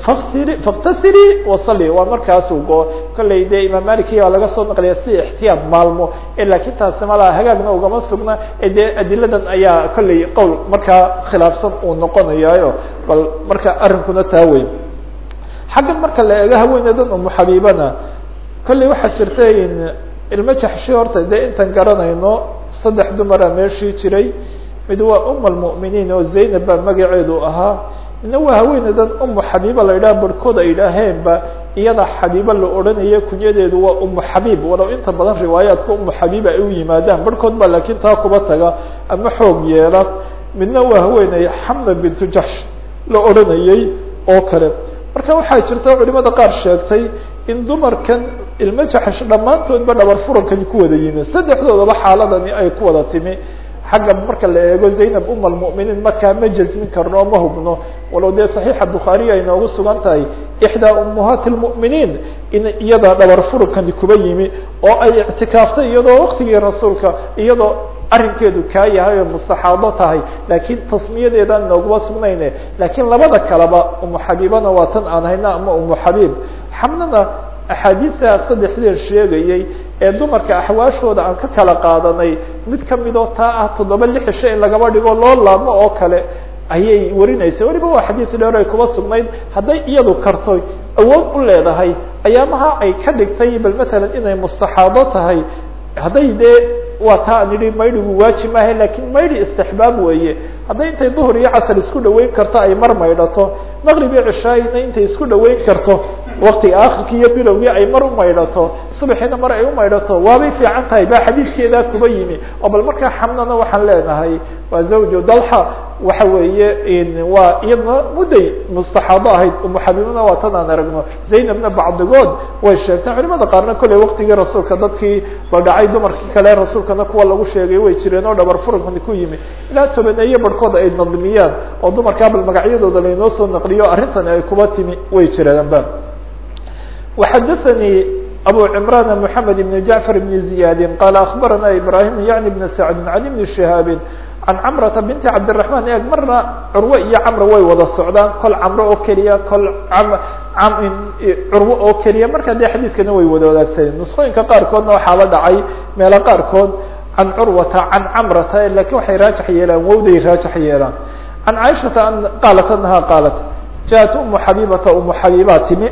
Faksili faktasili wasali waa markaasuu go. Kollay dee imaam maliki baa laga soo naqliya sida ixtiyaad maalmo laakiin taasi malaa hagaagna ugama sugna dee adiladan ayaa kollay qowl markaa khilaafsan uu noqonayaayo. Bal marka arrinkuna taa weyn. Xaggan marka la eego haweeneydan umu xabiibana kollay waxaa jirta ilmo jaxshi horta dee intaan garanayno saddex dumara meeshii jiray mid waa um almu'miniin oo zaynab baa magaceedu ahaa. Midna waa haweeneydan umu xabiiba la yidhaha barhkood ay idhaaheenba iyada xabiiba la odhanaya kunyadeedu waa umu xabiib. Walow inta badan riwaayaadka umu xabiiba ay u yimaadaan barhkood baa laakiin taa kuba taga ama xoog yeela. Midna waa haweeney xamna bintu jaxsh la odhanayay oo kale. Marka waxaa jirta culimada qaar sheegtay in dumarkan ilmo jaxash dhammaantoodba dhabar furankani ku wada yimi. Saddexdoodaba xaaladani ay ku wada timi xagga marka la eego zaynab um almu'miniin markaa ma jasmin karno ma hubno. Walow dee saxiixa bukhaariya ay noogu sugan tahay ixdaa ummahaati lmu'miniin in iyada dhabar furankani kuba yimi oo ay ictikaaftay iyadoo waktigii rasuulka iyadoo arrinkeedu kaa yahay oo mustaxaado tahay. Laakiin tasmiyadeedaan nooguma sugnayne laakiin labada kaleba umu xabiibana waa tan aan hayna ama umu xabiib. Xamnana axaadiista saddexdeen sheegayay ee dumarka axwaashooda aan ka kala qaadanay mid kamidoo taa ah toddoba lixisho in lagaba dhigo loo laabmo oo kale ayay warinaysa. Weliba waa xadiis dheer ay kuba sugnayd hadday iyadu karto awood u leedahay ayaamaha ay ka dhigtay bal matalan inay mustaxaado tahay hadday dee waa taa aan idhi maydhigu waajib maaha laakiin maydhi istixbaab weeye. Hadday intay duhur iyo casar isku dhaweyn karto ay mar maydhato maqrib iyo cishaayina intay isku dhaweyn karto waktiga akhirkii iyo bilowgii ay mar u maydhato subaxiina mar ay u maydhato waabay fiican tahay ba xadiidkeedaa kuba yimi. oo bal markaa xamnana waxaan leenahay waa zawju dalxa waxa weeye waa iyadna mudday mustaxaado ahayd umu xabiibna waa tan aan aragno. Zaynabna bacdigood way sheegteen culimada qaarna kolley waktigii rasuulka dadkii la dhacay dumarkii kale rasuulkana kuwa lagu sheegay way jireen oo dhabar furankani ku yimi. Ilaa tobaneeye barhkood ay nadmiyaan oo dumarkaa bal magacyadooda laynoo soo naqliyo arrintani ay kuba timi way jireenba وxdثnي أbو عمران محمد بن جعفر بن زياد قال أخبرنا إبراهيم يعني بن سعد عن بن شهاaب عن cمرة بنت عبدالرحمن eg marna curwo iyo cمر way wada socdaan kol cمro oo keliya kol curwo oo keliya marka de xadيثkana way wada wadaagsaneen نسqooyinka qaarkoodna waxaa la dhacay meelo qaarkood عن curwata عن cمرata lakin waxay raaجح yeelaan wowday raaجح yeelaan عن عائشhaةa qاaلت أنها qاaلت جاءت أم حبيبةa أم حبيبa timi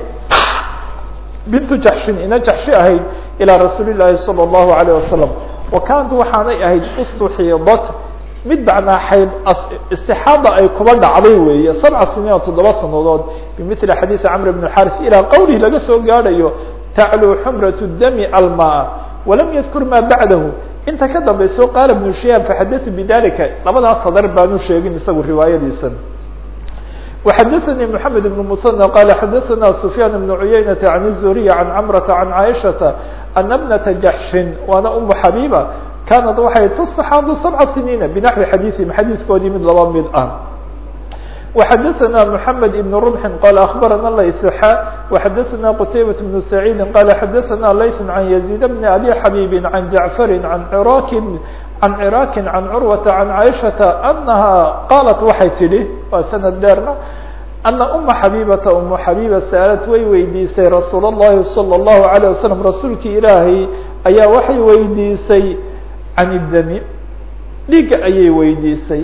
bintu jaxshin ina jaxshi ahayd ilaa rasuuli laahi salى اlahu alayh wasalam wa kaantu waxaanay ahayd istuxiidat mid bacnaa xayd istixaada ay kuba dhacday weeye sabca siniina toddoba sanadood bimili xadiidi camr bn xaris ilaa qowlihi laga soo gaadhayo tacluu xumrat dami almaa walam yadkur maa bacdahu. Inta ka dambayso qaala bnu shihaab faxadatu bidalika labadaas hadar baanu sheegin isagu riwaayadiisan. وxdثnي محمد بن مثنى قال xdثna سفyان بن عyynة عن الزهري عن cمرة عن عائشhaة أن بنة جحش waana أم حبيبة كانت waxay تستxاaض سبع سنين بنحو xadيثiم xadيثkoodii mid laba mid ah وxdثna محمد بن رمح قال أخبرنا ليثحا وxdثna قتيبة بن سعيد قال xdثna ليث عن يزيد بن أبي حبيب عن جعفر عن عراك عن عراك عن عروة عن عائشة أنها قالت waxay tidhi waa سند dheerna أن أم حبيبة أم حبيبة sألت way weydiisay رsuuل اللhi صلى الله عليه وسلم rasuulki ilaahay ayaa waxay weydiisay عن الdم dhiga ayay weydiisay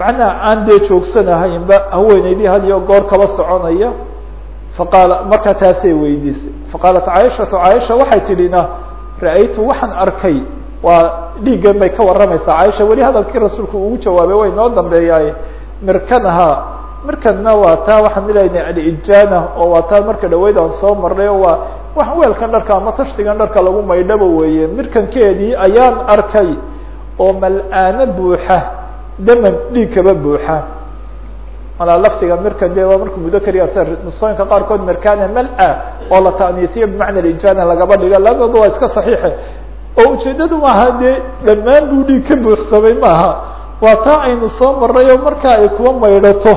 macnaha aan dee joogsanahaynba haweeneydii had iyo goor kaba soconaya faqaala markaa taasay weydiisay faqaalat caaishatu caaisha waxay tidhina ra-aytu waxaan arkay waa dhiiggan bay ka warramaysaa caaisha weli hadalkii rasuulku ugu jawaabay way noo dambeeyaay mirkanaha mirkanna waa taa waxaan ilaynay alijaana oo waa taa marka dhaweyd aan soo marnay oo waa weelkan dharka ama tashtigan dharka lagu maydhaba weeye. Mirkankeedii ayaan arkay oo mal-aano buuxa daman dhiig kaba buuxa. Malaa lafdiga mirka de waa marka mudakariya se nusqooyinka qaarkood mirkana mal-a oo la ta'niisiyo bimacna ijana lagaba dhiga labadooda waa iska saxiixe oo ujeedadu maaha dee dhammaan buu dhiig ka buuxsamay maaha. Waa taa aynu soo maray oo markaa ay kuba maydhato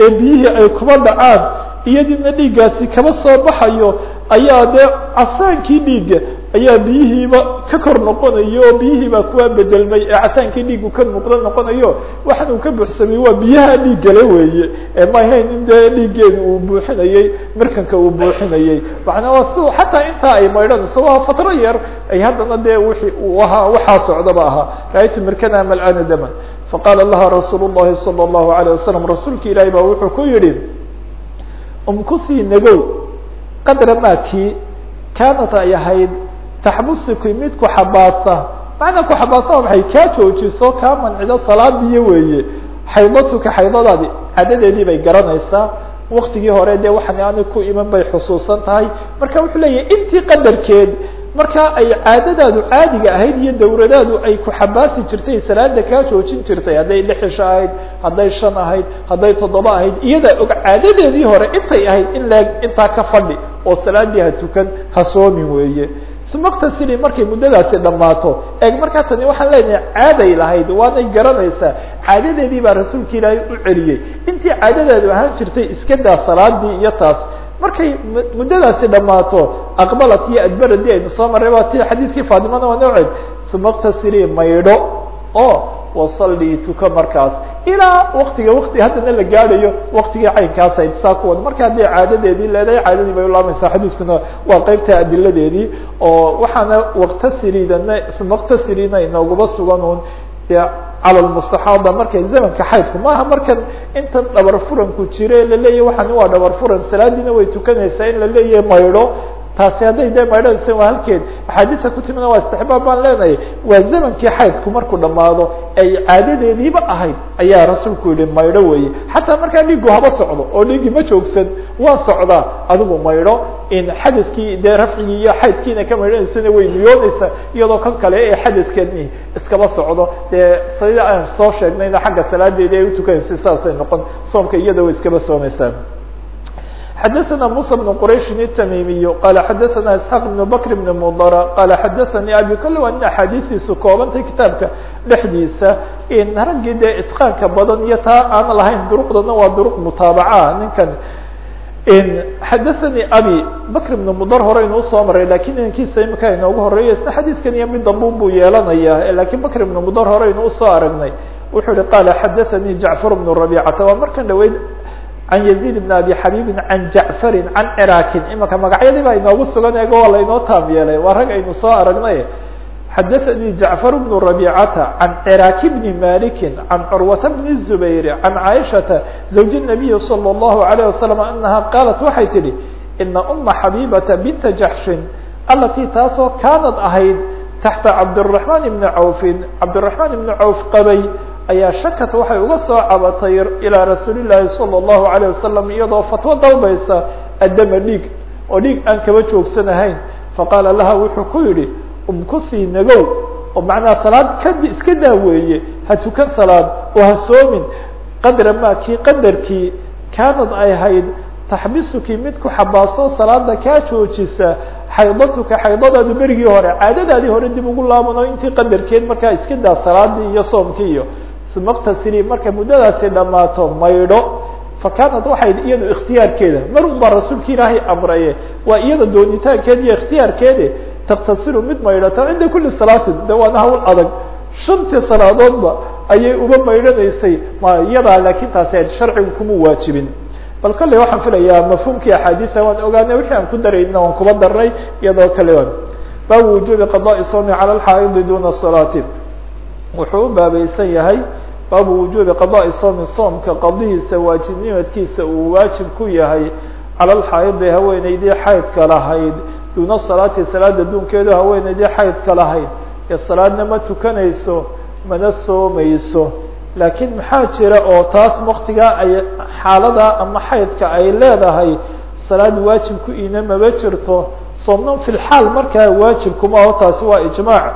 ee biyihii ay kuba dhacaan iyadiina dhiiggaasi kaba soo baxayo ayaa dee casaankii dhiigga ayaa biyihiiba ka kor noqonayo oo biyihiibaa kuwaa bedelmay ee casaankii dhiigu ka muuqda noqonayo waxan uu ka buuxsamay waa biyaha dhiiggale weeye ee ma ahayn in dee dhiiggeedu uu buuxinayey markanka uu buuxinayey macnaa waa si xataa intaa ay maydhanayso waa fatro yar ay haddana dee wixii uu ahaa waxaa socdaba ahaa ra-aytu mirkana mal'ana daman faqaala laha rasuul llahi salى اllahu alayه wasalam rasuulka ilaahi baa wuxuu ku yihi umkusii nagow qadra maakii kaanat ay ahayd taxbusuki mid ku xabaasa. Macnaa ku xabaasa maxay? Kaa joojiso kaa mancido salaadiiyo weeye. Xaydatuka xaydadaadi cadadeedii bay garanaysaa. Waktigii hore dee waxaan aanay ku iman bay xusuusan tahay. Marka wuxuu leeyahay intii qadarkeed markaa ay caadadaadu caadiga ahayd iyo dawradaadu ay ku xabaasi jirtay salaada kaa joojin jirtay hadday lix cisho ahayd hadday shan ahayd hadday toddoba ahayd iyadaa og caadadeedii hore intay ahayd in intaa ka fadhi oo salaadii ha tukan ha soomin weeye smaqtasili markay muddadaasi dhammaato eeg markaa tani waxaan leenahay caaday lahayd waanay garanaysaa caadadeedii baa rasuulka ilaahay u celiyey. Intii caadadeedu ahaan jirtay iska daa salaadii iyo taas. Markay muddadaasi dhammaato aqbalat iyo adbaradii aynu soo marray waa ti xadiiskii faatimana waa nooceed smaqtasili maydho oo wasalii tuka markaas. Ilaa waktiga wakti haddana la gaadhayo waktigii caynkaas ayd saa kuwad. Marka hadday caadadeedii leedahay caadadii bay ulaamaysaa xadiiskuna waa qeybta adiladeedii oo waxaana waktasiriidana smaqtasiriina inooguma sugan un cala lmustaxaada markay zamanka xaydku maaha. Markan intan dhabar furanku jire laleeyahy waxaan waa dhabar furan salaadiina way tukanaysaa in la leeyahay maydho taasi hadday dee maydhadaysa waa halkeed axaadiisa ku timina waa istixbaab baan leenahay. Waa zamankii xaydku markuu dhamaado ay caadadeediiba ahayd ayaa rasuulku yihi maydho weeye. Xataa markaa dhiigu haba socdo oo dhiigii ma joogsan waa socdaa adigu maydho in xadadkii dee rafcigii iyo xaydkiina ka maydhanaysana way niyoonaysaa iyadoo kan kale ee xadadkeeni iskaba socdo. Dee sida aan soo sheegnayna xagga salaadeedii ay utukanaysa saasay noqon soomka iyada way iskaba soomaysaa xdثna موسى بن qرayشh التmيمي qال xdثna اسحاq بن بكر بن مdر qال xdثnي abي kl waa in axاadiistiisu koobantay kitaabka dhexdiisa raggii dee itقاanka badan iyo taa aan lahayn drqdana waa drq mutaaبعa ninkan xdثnي abي bكr بن mdr hore inuu soo maray lakin inankiisa imika inoogu horeeyo isna xadiiskan iyo mid dambun buu yeelanaya lakin bكr بن mdr hore inuu usoo aragnay wuxuu hi qال xdثnي جعفر بن ربيcةa waa markan dhaweyd can yaziid bn abi xabiibin can jacfarin can ciraakin imaka magacyadii baa inoogu sugan eego waa lainoo taam yeelay waa rag aynu soo aragnay xadaثanii jacfar bnu rabicata can ciraaki bni maliki can curwata bni الzubayr can caaishata zawji الnabiyi salى الlahu عalيه wasalam anaha qaalat waxay tidhi ina uma xabibata binta jaxshin alatii taasoo kaanad ahayd taxta cabdالرaحman bni cawfin cabdالرaحman ibni cawf qabay ayaa shakat waxay uga soo cabatay ilaa rasuuli llaahi salى الlahu عalيه wasalam iyadoo fatwo dalbaysa addama dhiig oo dhiig aan kaba joogsanahayn faqaala laha wuxuu ku yidhi umkusii nagow oo macnaha salaad kadi iska daaweeye ha tukan salaad oo ha soomin qadra ma kii qadarkii kaanad ay hayd taxbisuki mid ku xabaaso salaada kaa joojisa xaydatuka xaydadaadu berigii hore caadadaadii hore dib ugu laaban oo intii qadarkeed markaa iska daa salaadii iyo soomkii iyo umaqtasilii marka muddadaasi dhammaato maydho fa kaanad waxayd iyadu ikhtiyaarkeeda mar un baa rasuulka ilaahay amraye waa iyada doonitaankeed iyo ikhtiyaarkeede taktasilu mid maydhata cinda kuli salaatin de waana hawl adag shantii salaadoodba ayay uga maydhanaysay ma iyadaa laakiin taasi ad sharcigu kuma waajibin. Bal kolley waxaan filayaa mafhuumkii axaadiisa waan ogaanay wixii aan ku darayna waan kuba darnay iyadoo kale on baabu wujuubi qadaai sawmi cala alxaaidi duna salaati wuxuu u baabaysan yahay baabu wujuubi qadaءi soomi soomka qadihiisa waajibnimadkiisa uu waajib ku yahay. cala lxaa'idi haweeneydii xaydka lahayd. duuna salaati salaada duunkeedu haweeneydii xaydka lahayd. ee salaadna ma tukanayso mana soomayso. laakiin maxaa jira oo taas waktigaa ay xaalada ama xaydka ay leedahay salaad waajib ku ina maba jirto. soomnan fi lxaal markaa waajib kuma aho taasi waa ijmaac.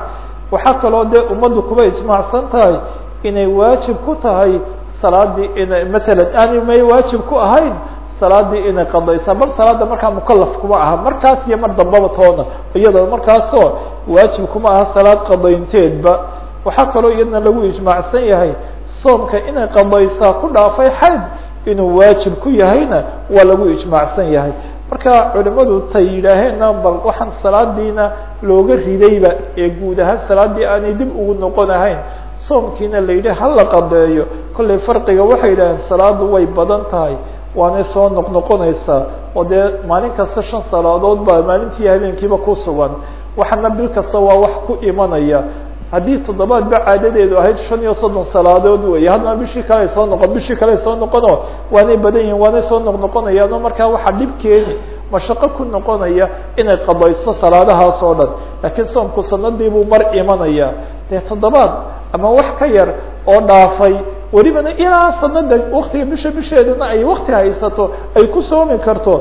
waxaa kaloo dee ummaddu kuba ijmaacsan tahay inay waajib ku tahay salaadii inay matalan aanay may waajib ku ahayn salaadii inay qadaysaa bal salaada markaa mukalaf kuma aha markaas iyo mar dambaba toona iyadoo markaasoo waajib kuma aha salaad qadaynteedba. Waxaa kaloo iyadna lagu ijmaacsan yahay soomka inay qadaysaa ku dhaafay xayd inuu waajib ku yahayna waa lagu ijmaacsan yahay marka culimadu tay yidhaaheenna bal waxaan salaadiina looga ridayba ee guud ahaan salaadii aanay dib ugu noqon ahayn. Soomkiina la yidhi hala qadeeyo. Kollay farqiga waxay yidhaaheen salaadu way badan tahay. Waanay soo noqnoqonaysaa oo dee maalin kasta shan salaadood baa maalintii habeenkiiba ku sugan. Waxaana bil kasta waa wax ku imanaya haddii toddobaadba caadadeedu ahayd shan iyo soddon salaadood wey haddana bishii kale ay soo noqon bishii kale ay soo noqono waanay badan yihiin waanay soo noqnoqonayaan oo markaa waxaa dhib keeni mashaqo ku noqonaya inay qadayso salaadahaas oo dhan. Laakiin soomku sanadii buu mar imanaya. Dee toddobaad ama wax ka yar oo dhaafay welibana ilaa sanada waktiga bisha bisheedana ay wakti haysato ay ku soomi karto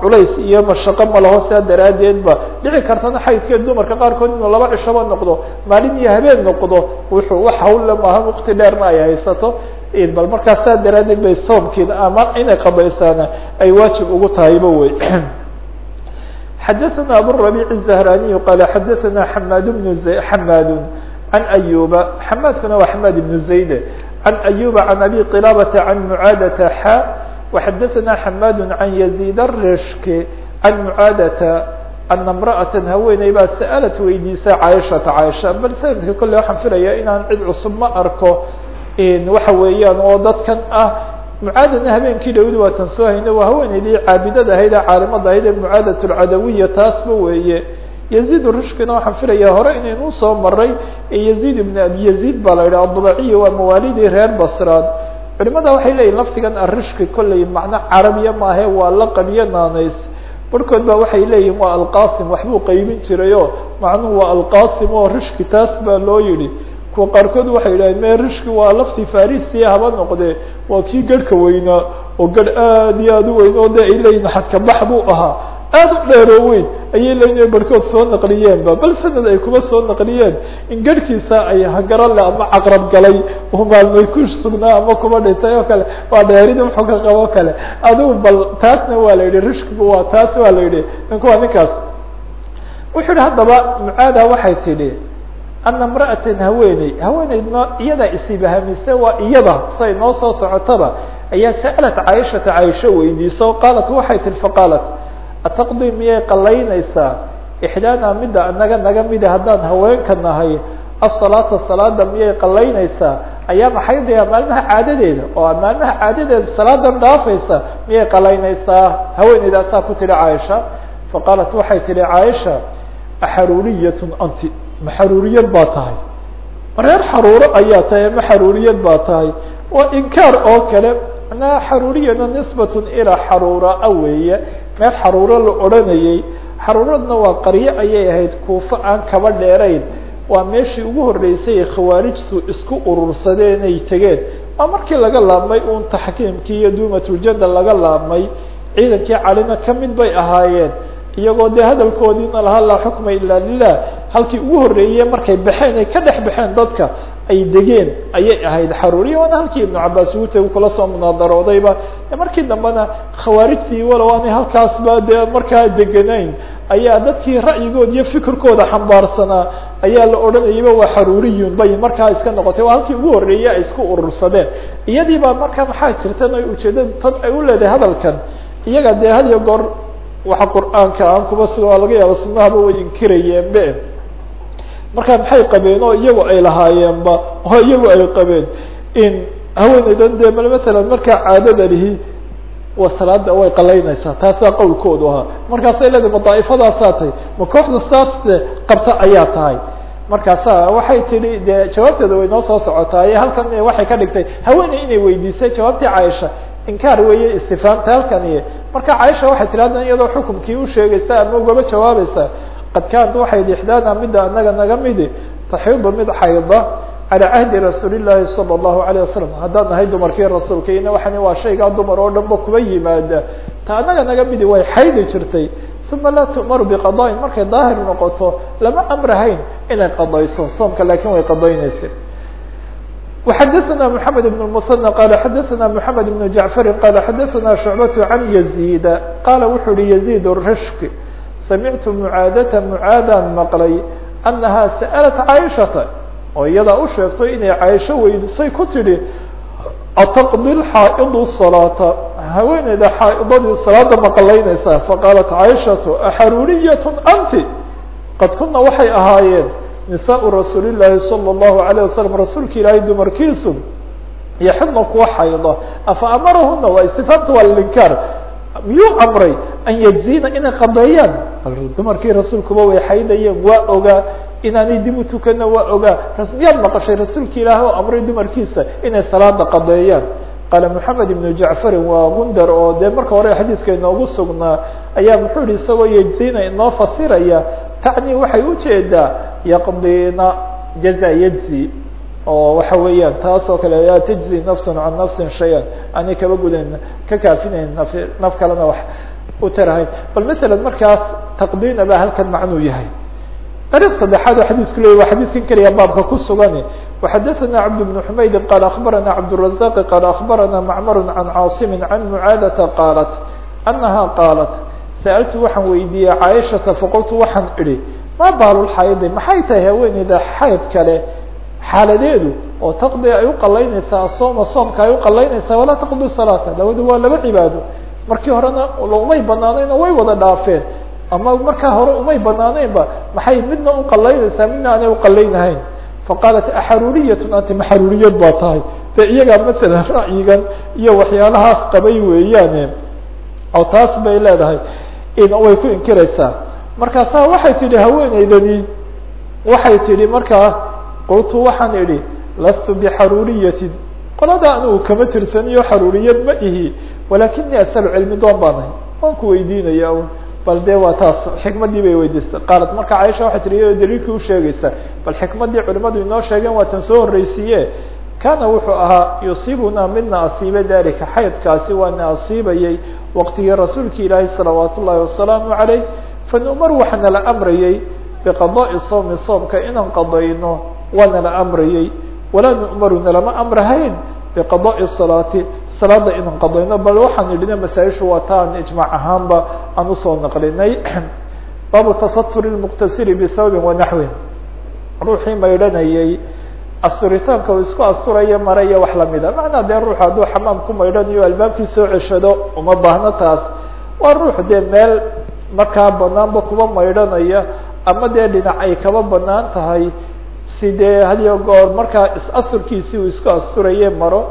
culays iyo mashaqo malaho sidaa daraadeed ba dhici kartana xaydkeed dumarka qaarkood inuu laba cishoba noqdo maalin iyo habeen noqdo wuxuu wax hawlla maaha wakti dheerna ay haysato bal markaa sidaa daraadeed bay soomkiina ama inay qadaysaana ay waajib ugu tahayba wey xadaثna aburabic الزahraniy qala xadaثna xamad bn xamad عan ayuba xamaadkuna waa xamad ibn zayd عan ayuba عan abi qilabata عan mucaadata xa وxadaثna xamad عan yazid الrishk عan mucaadata ana امrأaة haweeney baa sa'alat weydiisa caaishata caaisha bal sanadka kolle waxaan filaya inaan cid cusub ma arko waxa weeyaan oo dadkan ah mucaadana habeenkii dhawdi waatan soo hayna waa haweeneydii caabidada ahayd ee caalimada ahayd ee mucaadat lcadawiya taasba weeye yazid rishkina waxaan filaya hore inaynu soo maray yazid ibn abi yazid baa la yidhaha adubaciya waa mawaalidii reer basraan culimada waxay leeyihiin lafdigan arishki kolley macno carabiya maahe waa laqab iyo naanays. Barhkood ba waxay leeyihiin waa alqasim waxbuu qaybin jirayo macnuhu waa alqasim oo rishki taas baa loo yihi kuwa qaarkood waxay yidhaheen me rishki waa lafti farisia haba noqdee? Waa kii garhka weynaa oo garh aad iyo aad u weyn oo de ay leeyihiin xadka bax buu ahaa aad u dheeroo weyn ayay leeyihiin barhkood soo naqliyeenba bal sanad ay kuma soo naqliyeen. In garhkiisa ay hagarale ama caqrab galay uu maalmay ku sugnaa ama kuba dhintay oo kale waa dheerida muxuu ka qabo kale. Adigu bal taasna waa la yidhi rishkigu waa taas waa la yidhi. Ninku waa ninkaas. Wuxuu yihi haddaba mucaada waxay tidhi ana imra'atan haweeney haweeneydna iyadaa isibahamise waa iyada say noo soo socotaba. Ayaa sa'alat caaishata caaisho weydiisa o qaalat waxay tihi faqaalat ataqdi miyay qalaynaysaa ixdaana midda anaga naga mida haddaan haweenka nahay asalaata salaada miyay qalaynaysaa ayaa maxay daya maalmaha caadadeeda? Oo maalmaha caadadeeda salaadan dhaafaysa miyay qalaynaysaa haweeneydaasaa ku tihi caaisha. Faqaalat waxay tihi caaisha axaruuriyatun anti. Ma xaruuriyad baa tahay. Reer xaruuro ayaa tahay ama xaruuriyad baa tahay. Waa inkaar oo kale manaa xaruuriyana nisbatun ilaa xaruuraa weeye. Meel xaruuro la odhanayey. Xaruuradna waa qaryo ayay ahayd kuufo aan kaba dheerayn. Waa meeshii ugu horreysay ee khawaarijtu isku urursadeen ay tegeen waa markii laga laabmay uun taxkiimkii iyo duumatuljanna laga laabmay ciidankii calina ka mid bay ahaayeen. Iyagoo dee hadalkoodiina lahaa laa xukma ilaa lilah halkii ugu horreeyey markay baxeen ay ka dhex baxeen dadka ay degeen ayay ahayd. Xaruuriya waana halkii ibnu cabaas ugu tegu kula soo munaadaroodayba markii dambena khawaarijtii walow aanay halkaasba dee markaa deganayn. Ayaa dadkii ra'yigood iyo fikirkooda xambaarsanaa ayaa la odhanayaba waa xaruuriyun bay markaa iska noqotay. Waa halkii ugu horreeyey ay isku urursadeen. Iyadii baa markaa maxaa jirtan ay ujeedadu tan ay u leedahay hadalkan? Iyaga dee had iyo goor waxa qur'aanka aan kuba waa laga yaaba sunahaba way inkirayeenbe marka maxay qabeen? Oo iyagu ay lahaayeenba oo iyagu ay qabeen. In haweeneydan dee masalan markaa caadada lihi waa salaada way qalaynaysaa. Taasaa qawlkoodu ahaa. Markaasay leedahay ma daa'ifadaasaa tahay ma kooxda saase qabta ayaa tahay? Markaasa waxay tidhi dee jawaabteeda way noo soo socotaaye halkan waxay ka dhigtay haweeney inay weydiisay jawaabtii caaisha. Inkaar weeye istifaamta halkani marka caaisha waxay tihi haddan iyadoo xukumkii usheegaysa ama ugaba jawaabaysa qad kaanat waxay hi ixdaana midda anaga naga midi taxiidu mid xayda calى cahdi rasuuli الlahi salى الlahu عalيه wasalam haddaan nahay dumarkii rasuulka ina waxani waa shaygaa dumar oo dhan ba kuba yimaada ta anaga naga midi way xaydi jirtay uma laa tu'maru biqada'in markay daahir noqoto lama amrahayn inay qadayso soomka laakin way qadaynaysa وxadثna محamed بن المثنى qال xadثna محamed بن جaعفr qال xadثna شhuعبة عن يزيد qala wuxuu hi يزيد الrshk samictu mucaadata mucaadaan maqlay annahaa sa'alat caaishata oo iyadaa u sheegtay inay caaisho weydisay ku tidhi ataqdi lxaa'idu salaata haweeneyda xaaidadii salaada ma faqaalat caaishatu axaruuriyatu anti qad kunna waxay ahaayeen nisaau rasuulillaahi sala allahu alayh wasalam rasuulka ilaahay dumarkiisu yaxidna kuwa xayda afa amarahuna waa istifaamta waa linkaar miyuu amray an yجzina inay qadeeyaan bal dumarkii rasuulkuba way xaydayeen waa ogaa. Inaanay dib u tukana waa ogaa. Miyaad maqashay rasuulka ilaahay oo amray dumarkiisa inay salaada qadeeyaan qaala moxamed ibnu jacfarin waa gundar oo dee marka hore xadiidka inoogu sugnaa ayaa muxuu yihi isagoo yejzina inoo fasiraya tacni waxay u jeedaa yaqdiina jaza yejzi oo waxa weeyaan taas oo kale laa tajzi nafsan can nafsin shay-an aanay kaba gudayn ka kaafinayn naf naf kalena wax u tarahayn bal masalan markaas taqdiina baa halkan macnuu yahay dariiq saddexaad oo xadiisku leeyay waa xadiiskan keliya baabka ku sugan وxadaثna cabd بن حmayd qال aخbarana cabdالرaزاq qال aخbarana macmar can cاaصm can mعaadةa qaalat أnaha qaalat sأltu waxaan weydiiyey caaishaةa faqultu waxaan idhi ma baalulxaydi maxay tahay haweeneyda xayd kale Xaaladeedu oo taqdi ay uqalaynaysaa sooma soomka ay uqalaynaysaa walaa taqdi salaata labadu waa laba cibaado. Markii horena umay banaanayno way wada dhaafeen. Ama markaa hore umay banaaneynba maxay midna uqalaynaysaa midna aanay uqalaynahayn faqaalat axaruuriyatun anti maxaruuriyad baa tahay. De iyagaa masalan ra'yigan iyo waxyaalahaas qabay weeyaane oo taas bay leedahay way ku inkiraysaa. Markaasaa waxay tidhi haweeneydani waxay tidhi markaa qultu waxaan idhi lastu bixaruuriyatin qolada anigu kama tirsaniyo xaruuriyad ma ihi walakinii asalu cilmi doon baanahay waan ku weydiinaya un bal de waa taas xikmadii bay weydiisay qaalat marka caaisha waxay tihi iyadoo daliilkii usheegaysa bal xikmadii culimadu inoo sheegeen waa tan soo horreysiiye kana wuxuu ahaa yusiibuna midna asiiba dalika xaydkaasi waana asiibayay waqtigii rasuulki ilaahi salawaat ullahi wasalaamu calayh. Fanumar waxaa nala amrayay biqadaai soomi soomka inaan qadayno waa nala amrayay walaa nu'maru nalama amrahayn biqadaai salaati salaada inaan qadayno bal waxaan idhina masaaishu waa taan ijmaac ahaanba aan u soo naqlinay. Baabu tasaturi lmuqtasiri bithawbin wanaxwin ruuxii maydhanayay asturitaanka uu isku asturaya maraya wax lamida macnaa dee ruux hadduu xamaam ku maydhanayo albaabkii soo ceshado uma baahno taas. Waa ruux dee meel markaa banaanba kuba maydhanaya ama dee dhinac ay kaba bannaan tahay si dee hadiyo goor markaa is-asurkiisii uu isku asturaye maro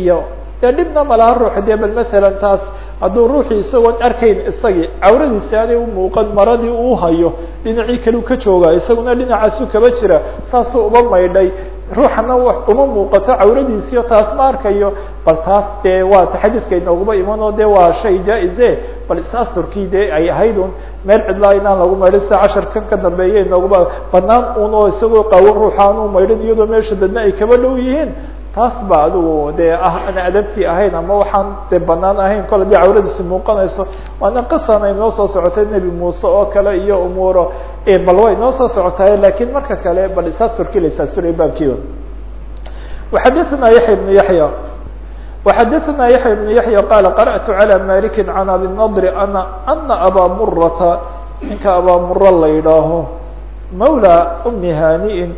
iyo dee dhibna malaha ruux dee bal masalan taas hadduu ruuxii isagoon arkayn isagii cawradiisi aanay umuuqan maradii uu hayo dhinacii kale u ka jooga isaguna dhinacaasu kaba jira saasuu uba maydhay ruuxana uma muuqato cawradiisiyo taas ma arkayo bal taas dee waa xadiiska inooguma imanoo de waa shay jaa-ize bal is-asturkii dee ay ahayd un meel cidlaa inaan lagu maydhin sida casharkan ka dambeeya inooguma banaan un oo isagoo qaawan ruuxaan u maydhin iyadoo meesha dadna ay kaba dhow yihiin. Taas ba adigu dee ah, aan adabtii ahayn ama waxaan de banaan ahayn kole de cawradiisi muuqanayso waana qisana inoo soo socotay nebi muuse oo kale iyo umuuro. Bal way noo soo socotaaye laakiin marka kale bal isaasturkii la isaasturaya baabkiiba. Waxadana yaxya ibnu yaxya وxadثna yaحya بن yaحyى qala qarأtu عalى maliki can abi النضr ana ana abaa murata ninka abaa mura la yidhaaho mawlى umi haniin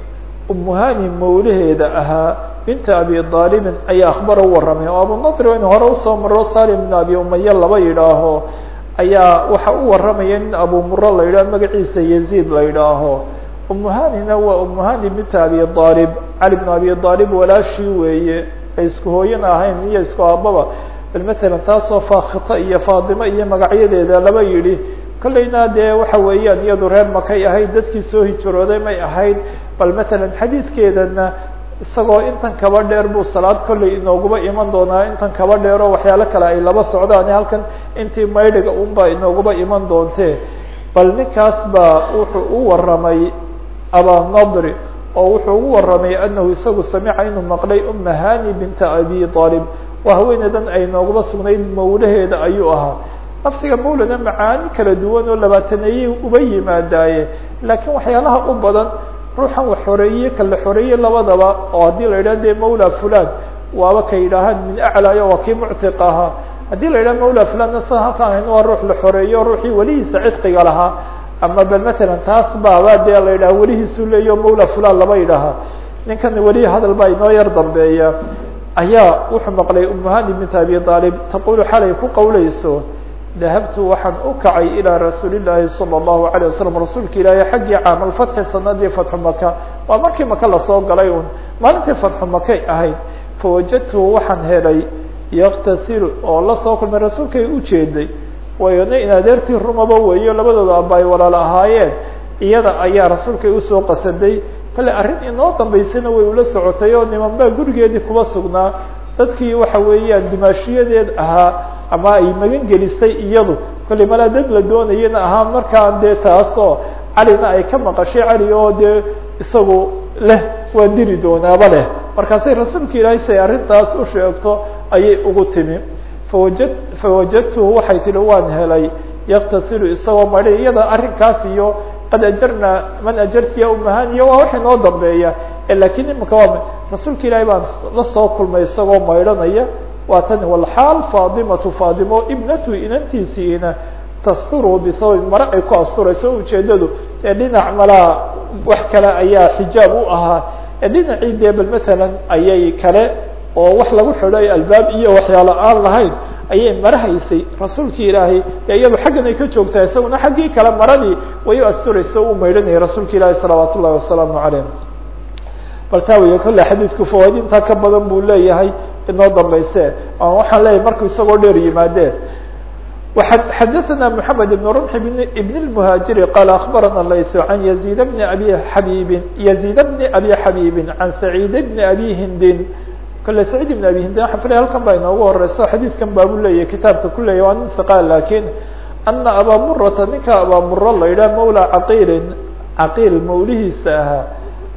umu hani mawlaheeda ahaa binta abi aalibin ayaa akhbar u waramay oo abu nadr in hore usoo maro salim bn abi umaye laba yidhaaho ayaa waxa u waramaya nin abu muro la yidhaho magaciisa yaziid la yidhaaho umuhanina waa umuhani binta abi aalib cali bn abi aalib walaashii weeye ay isku hooyana ahayn iyo isku aababa. Bal matalan taasoo faakita iyo faatimo iyo magacyadeeda laba yidhi kollayna dee waxa weeyaan iyadu reer makay ahayd dadkii soo hijrooday may ahayd bal matalan xadiidkeedana isagoo intan kaba dheer buu salaad kollay inooguba iman doonaa intan kaba dheero waxyaalo kale ay laba socdaan halkan intii maydhiga unba inooguba iman doontee. Bal ninkaas baa wuxuu u waramay abanadri oo wuxuu ugu waramay anahu isagu samica inuu maqlay uma hani binta abi aalib waa haweeneydan ay nooguba sugnayd mawlaheeda ayuu ahaa. Laftiga mawlana macaani kala duwan oo labaataneeyey uba yimaadaaye. Laakiin waxyaalaha u badan ruuxan wax xoreeye kala xoreeye labadaba oo haddii la yidhah de mawla fulan waaba ka yidhaahaan min aclaayo waa kii muctiq ahaa. Haddii la yidhah mawla fulanna sa halkaan hayn waa ruux la xoreeyo ruuxii welihiisa cidqiga lahaa ama bal matalan taas baaba dee la yidhaha welihiisuu leeyo mawla fulan laba yidhaaha ninkan weli hadal baa inoo yar dambeeya ayaa wuxuu maqlay umuhani bint abi aalib taqulu xalay ku qawleyso dahabtu waxaan u kacay ilىa rasuuli llaahi salى الlahu عalيه wasalam rasuulka ilaahay xaggii caamalfatxi sanadii fatxu maka waa markii maka lasoo galay un maalintii fatxu makay ahayd fawajadtuhu waxaan helay yaktasilu oo lasoo kulmay rasuulkay ujeeday wayona in adeertii rumaba weeyo labadooda aba ay walaal ahaayeen. Iyada ayaa rasuulkay u soo qasaday. Kale arrin inoo dambaysana way ula socotay oo niman baa gurigeedii kuba sugnaa. Dadkii waxa weeyaan dimaashiyadeed ahaa ama ay magan gelisay iyadu. Kollay malaa dad la doonayana ahaa markaan dee taasoo calina ay ka maqashay cali oo dee isagu leh waa diri doonaaba leh. Markaasay rasuulka ilaahay say arrintaas u sheegto ayay ugu timi. Fawaja fawajadtuhu waxay tihi waan helay yaktasilu isagoo madhi iyada arrinkaas iyo qad ajarna man ajartiya umahaniyo waa wax inoo dambeeya. Lakiin imika waa rasuulka ilaahay baan la soo kulmay isagoo maydhanaya waa tan walxaal faadimatu faadimo ibnatu inantiisiina tasturu bisabab mare ay ku asturayso ujeedadu ee dhinac malaa wax kale ayaa xijaab u ahaa. Ee dhinacii dee matalan ayay kale oo wax lagu xidhay albaab iyo waxyaalo aan lahayn ayay mara haysay rasuulkii ilaahay dee iyadu xaggan ay ka joogtaa isaguna xaggii kale maradii way u asturaysa u maydhanayay rasuulka ilaahi salawaat ullahi wasalaamu calayh bal taa wey kolle xadiidku fawaaid intaa ka badan buu leeyahay inoo dambayse waxaan leeyahay marku isagoo dheer yimaadeen xadaثna mحamed بن رمح بن المهاجر qال أخبرna layث عن يزيد بن أbي حبيب يزيد بن أbي حبيب عن سعيد بن أbي hindin kole سعيد بن أbي hindin xafle halkan baa inoogu horeyso xadiidkan baabu leeyahy kitaabka ku leeyahy waa nin ثقا lakin أna abا murata ninka abا muro la yidhah mawlى caqilin caqiil mawlihiisa ahaa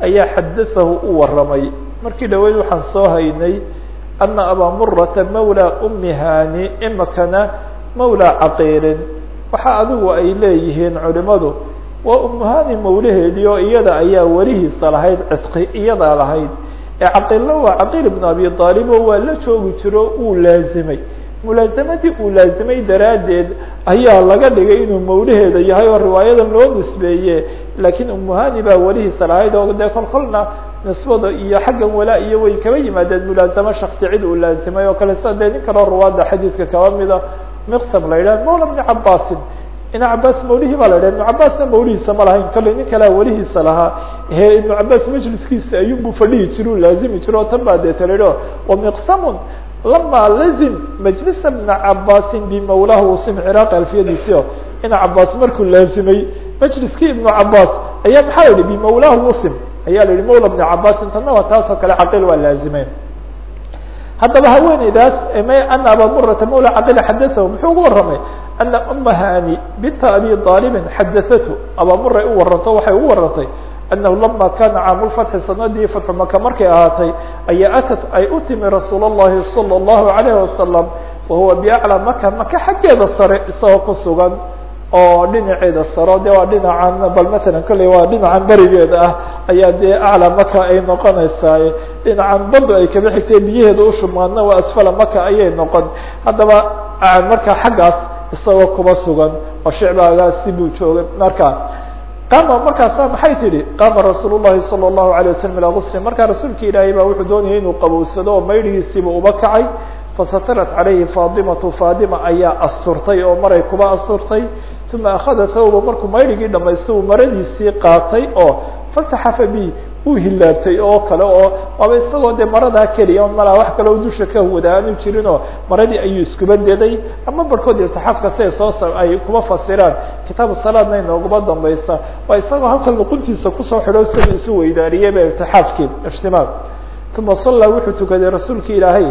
ayaa xadaثahu u waramay markii dhaweyd waxaan soo haynay أna abا murata mawlى أmi hani imikana mawlى caqiilin waxa adigu ay leeyihiin culimadu waa umuhani mawlaheedii oo iyada ayaa welihiisa lahayd cidqi iyadaa lahayd ee caqiilna waa caqiil ibn abi aalib oo waa la joogi jiro uu laazimay. Mulaazamadii uu laazimay daraaddeed ayaa laga dhigay inuu mawlaheeda yahay oo riwaayadan loo nisbeeye laakiin umuhani baa welihiisa lahayd oo dee kol kolna nisbada iyo xaggan walaa iyo way kaba yimaadeen mulaazamo shaksi cid uu laazimay oo kale. Dee nin kaloo ruwaada xadiidka kaba mida miqsam la yidhah mawla bni cabaasin ibnu cabaas mawlihii baa la yidhah ibnu cabaasna mawlihiisa ma lahayn kale nin kalea welihiisa lahaa. He ibnu cabaas majliskiisa ayuunbuu fadhihi jiro u laazimi jiro o tan baa dee talido wa miqsamun lama lazim majlisa bna cabaasin bimawlahu usim ciraaqi alfiyadiisio ina cabaas markuu laazimay majliskii ibnu cabaas ayaa maxaa la yihi bimawlahu usim ayaa la yihi mawla bni cabaasin tanna waa taas oo kale caqiil waa laazimeen haddaba haweeneydaas ana aba murata mawla caqila xadaثahu muxuu ugu waramay ana uma hani binta abi aalibin xadaثatu aba muray u waranto waxay ugu warantay anahu lama kana caamulfatxi sanadii fatxu maka markay ahaatay ayaa atat ay u timi rasuul اllahi salى الlahu عalayh wasalam wahuwa biaclى maka maka xaggeeda sare isagoo ku sugan oo dhinaceeda saro de waa dhinacan bal matalan kolley waa dhinacan berigeeda ah ayaa dee aclى maka ay noqonaysaa dhinacan badu ay kaba xigtay biyaheeda ushumaadna waa asfala maka ayay noqon haddaba marka xaggaas isagoo kuba sugan oo shicbaagaasi buu joogay marka qaama markaasa maxay tidhi qaama rasuul الlahi salى الlahu عalيه waslm ilaa gusli markaa rasuulka ilaahay baa wuxuu doonayay inuu qabowsado oo maydhigiisiiba uba kacay fasatarat calayhi faadimatu faadima ayaa asturtay oo maray kuba asturtay uma akhada thawba markuu maydhigii dhamaystay uu maradiisii qaatay oo faltaxafa bi uu hilaabtay oo kale oo waaba isagoo dee maradaa keliya malaa wax kaleo dusha ka wada aanu jirinoo maradii ayuu iskuba deday ama barhkood irtixaafka siay soo ay kuma fasiraan kitaabu salaadna inooguma dambaysa waa isagoo halkan luquntiisa ku soo xidho sida isu weydaariyeyba irtixaafkii ijtimaam uma sallaa wuxuu tukaday rasuulki ilaahay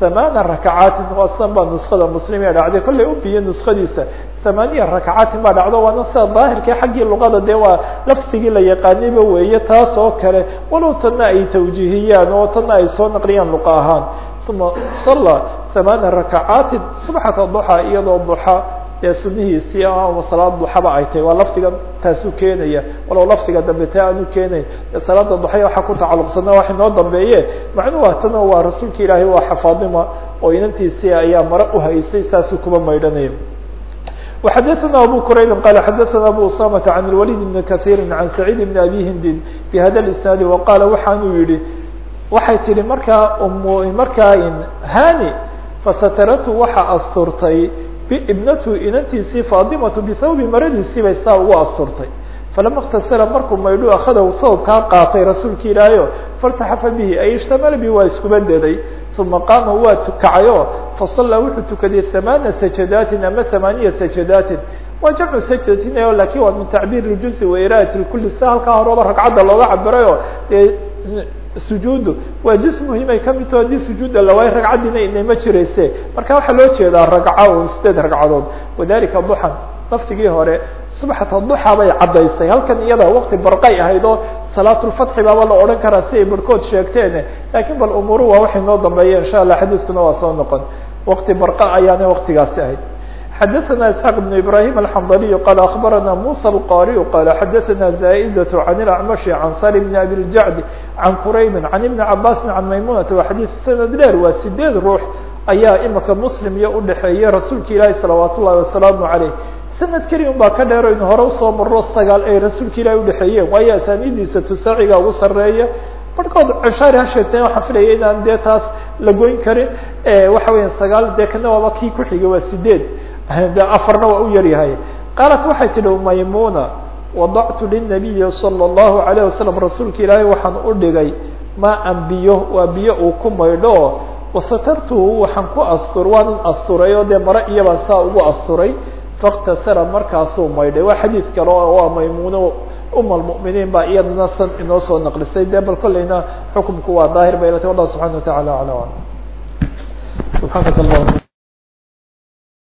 ثamaana rakacaatin waa sidan baa nuskada muslimia dhacday. Kollay ubiye nuskadiisa thamaaniya rakacaatin baa dhacdo waana sida daahirkii xaggii luqada dee waa laftigii la yaqaaniba weeye taas oo kale. Walow tanna ay tawjiihiyaan oo tanna ay soo naqliyaan luqa ahaan. Uma salla thamaana rakacaatin subxata duxa iyadoo duxa dee sunihiisii ama salaad duxaba ay tahay waa lafdiga taasuu keenaya walow lafdiga dambe taa aanu keenayn dee salaada duxaya waxaa ku tacalluqsana wax inoo dambeeye macnuhu hatana waa rasuulka ilaahay waa xafaadima oo inantiisii ayaa mare uhaysay saasuu kuba maydhanaya وxdثna abو qrayb qال xdثna abو usامة عن الوليد بن kaثيr عن سعيد بن أbي hindin بhda الاسناaد وqاla waxaanuu yihi waxay tihi markaa markaa hani fasatrtu waxa asturtay bibnatu inantiisii faadimatu bihawbi maradiisii bay saa ugu asturtay falama اktasla markuu maydhu akadahu sawbkaa qaatay rasuulka ilaahayo faاltaxafa bihi ay ishtamala bi waa iskuba deday uma qaama waa kacayo fasallaa wuxuu tukaday hamaana sajadaatin ama hamaaniya sajadaatin waa jamcu sajdatin laakiin waa min tacbiir rujusi wa iraati kuli si halkaa horeba ragcadda looga cabirayo dee sujuudu. Waa jis muhimay ka mid taho haddii sujuudda lawaayo ragcaddiina inama jirayse. Marka waxaa loo jeedaa ragca un sideed ragcadood. Wadalika duxan laftigii hore subxata duxa bay caddaysay. Halkan iyada waqti barqay ahayd oo salaatulfatxi baaba la odhan karaa si ay barhkood sheegteen. Lakin bal umuuru waa waxay noo dambeeya insha allah xadiidkuna waa soo noqon. Waqti barqa ayaana waqtigaasi ahayd xadaثna isxaaq بn ibrahim alxandaliy qala akbarana musa alqariyu qala xadaثna zaa'idaة can اlacmashi can sali bn abi ljacd can quraybi can ibni cabasi can maymunata waa xadiid sanad dheer waa sideed ruux ayaa imika muslim iyo udhexeeyey rasuulka ilaahi salawaat ullahi wasalaamu aleyh sanad keliya un baa ka dheero inu hore usoo maro sagaal ay rasuulka ilaahi udhexeeyeen waayo asaanidiisa tusaaciga ugu sareeya barhkood ceshaari ha sheegteen waxaan filaya inaan dee taas la goyn karin waxa weya sagaal dee kana waaba kii kuxiga waa sideed de afarna waa u yaryahay qaalat waxay tidhi maymuna wadactu linabiyi salى اllahu alayh wasalam rasuulka ilaahay waxaan u dhigay maan biyo waa biyo uu ku maydho wasatartuhu waxaan ku astur waanan asturay oo dee mare iyabaan saa ugu asturay faktasara markaasuu maydhay. Waa xadiid kale oo waa maymuuno um almuminiin baa iyadana san inoo soo naqlisay. Dee bal kolleyna xukumku waa daahir bay ilata wallah subxana wa taala ala subxaanaka allah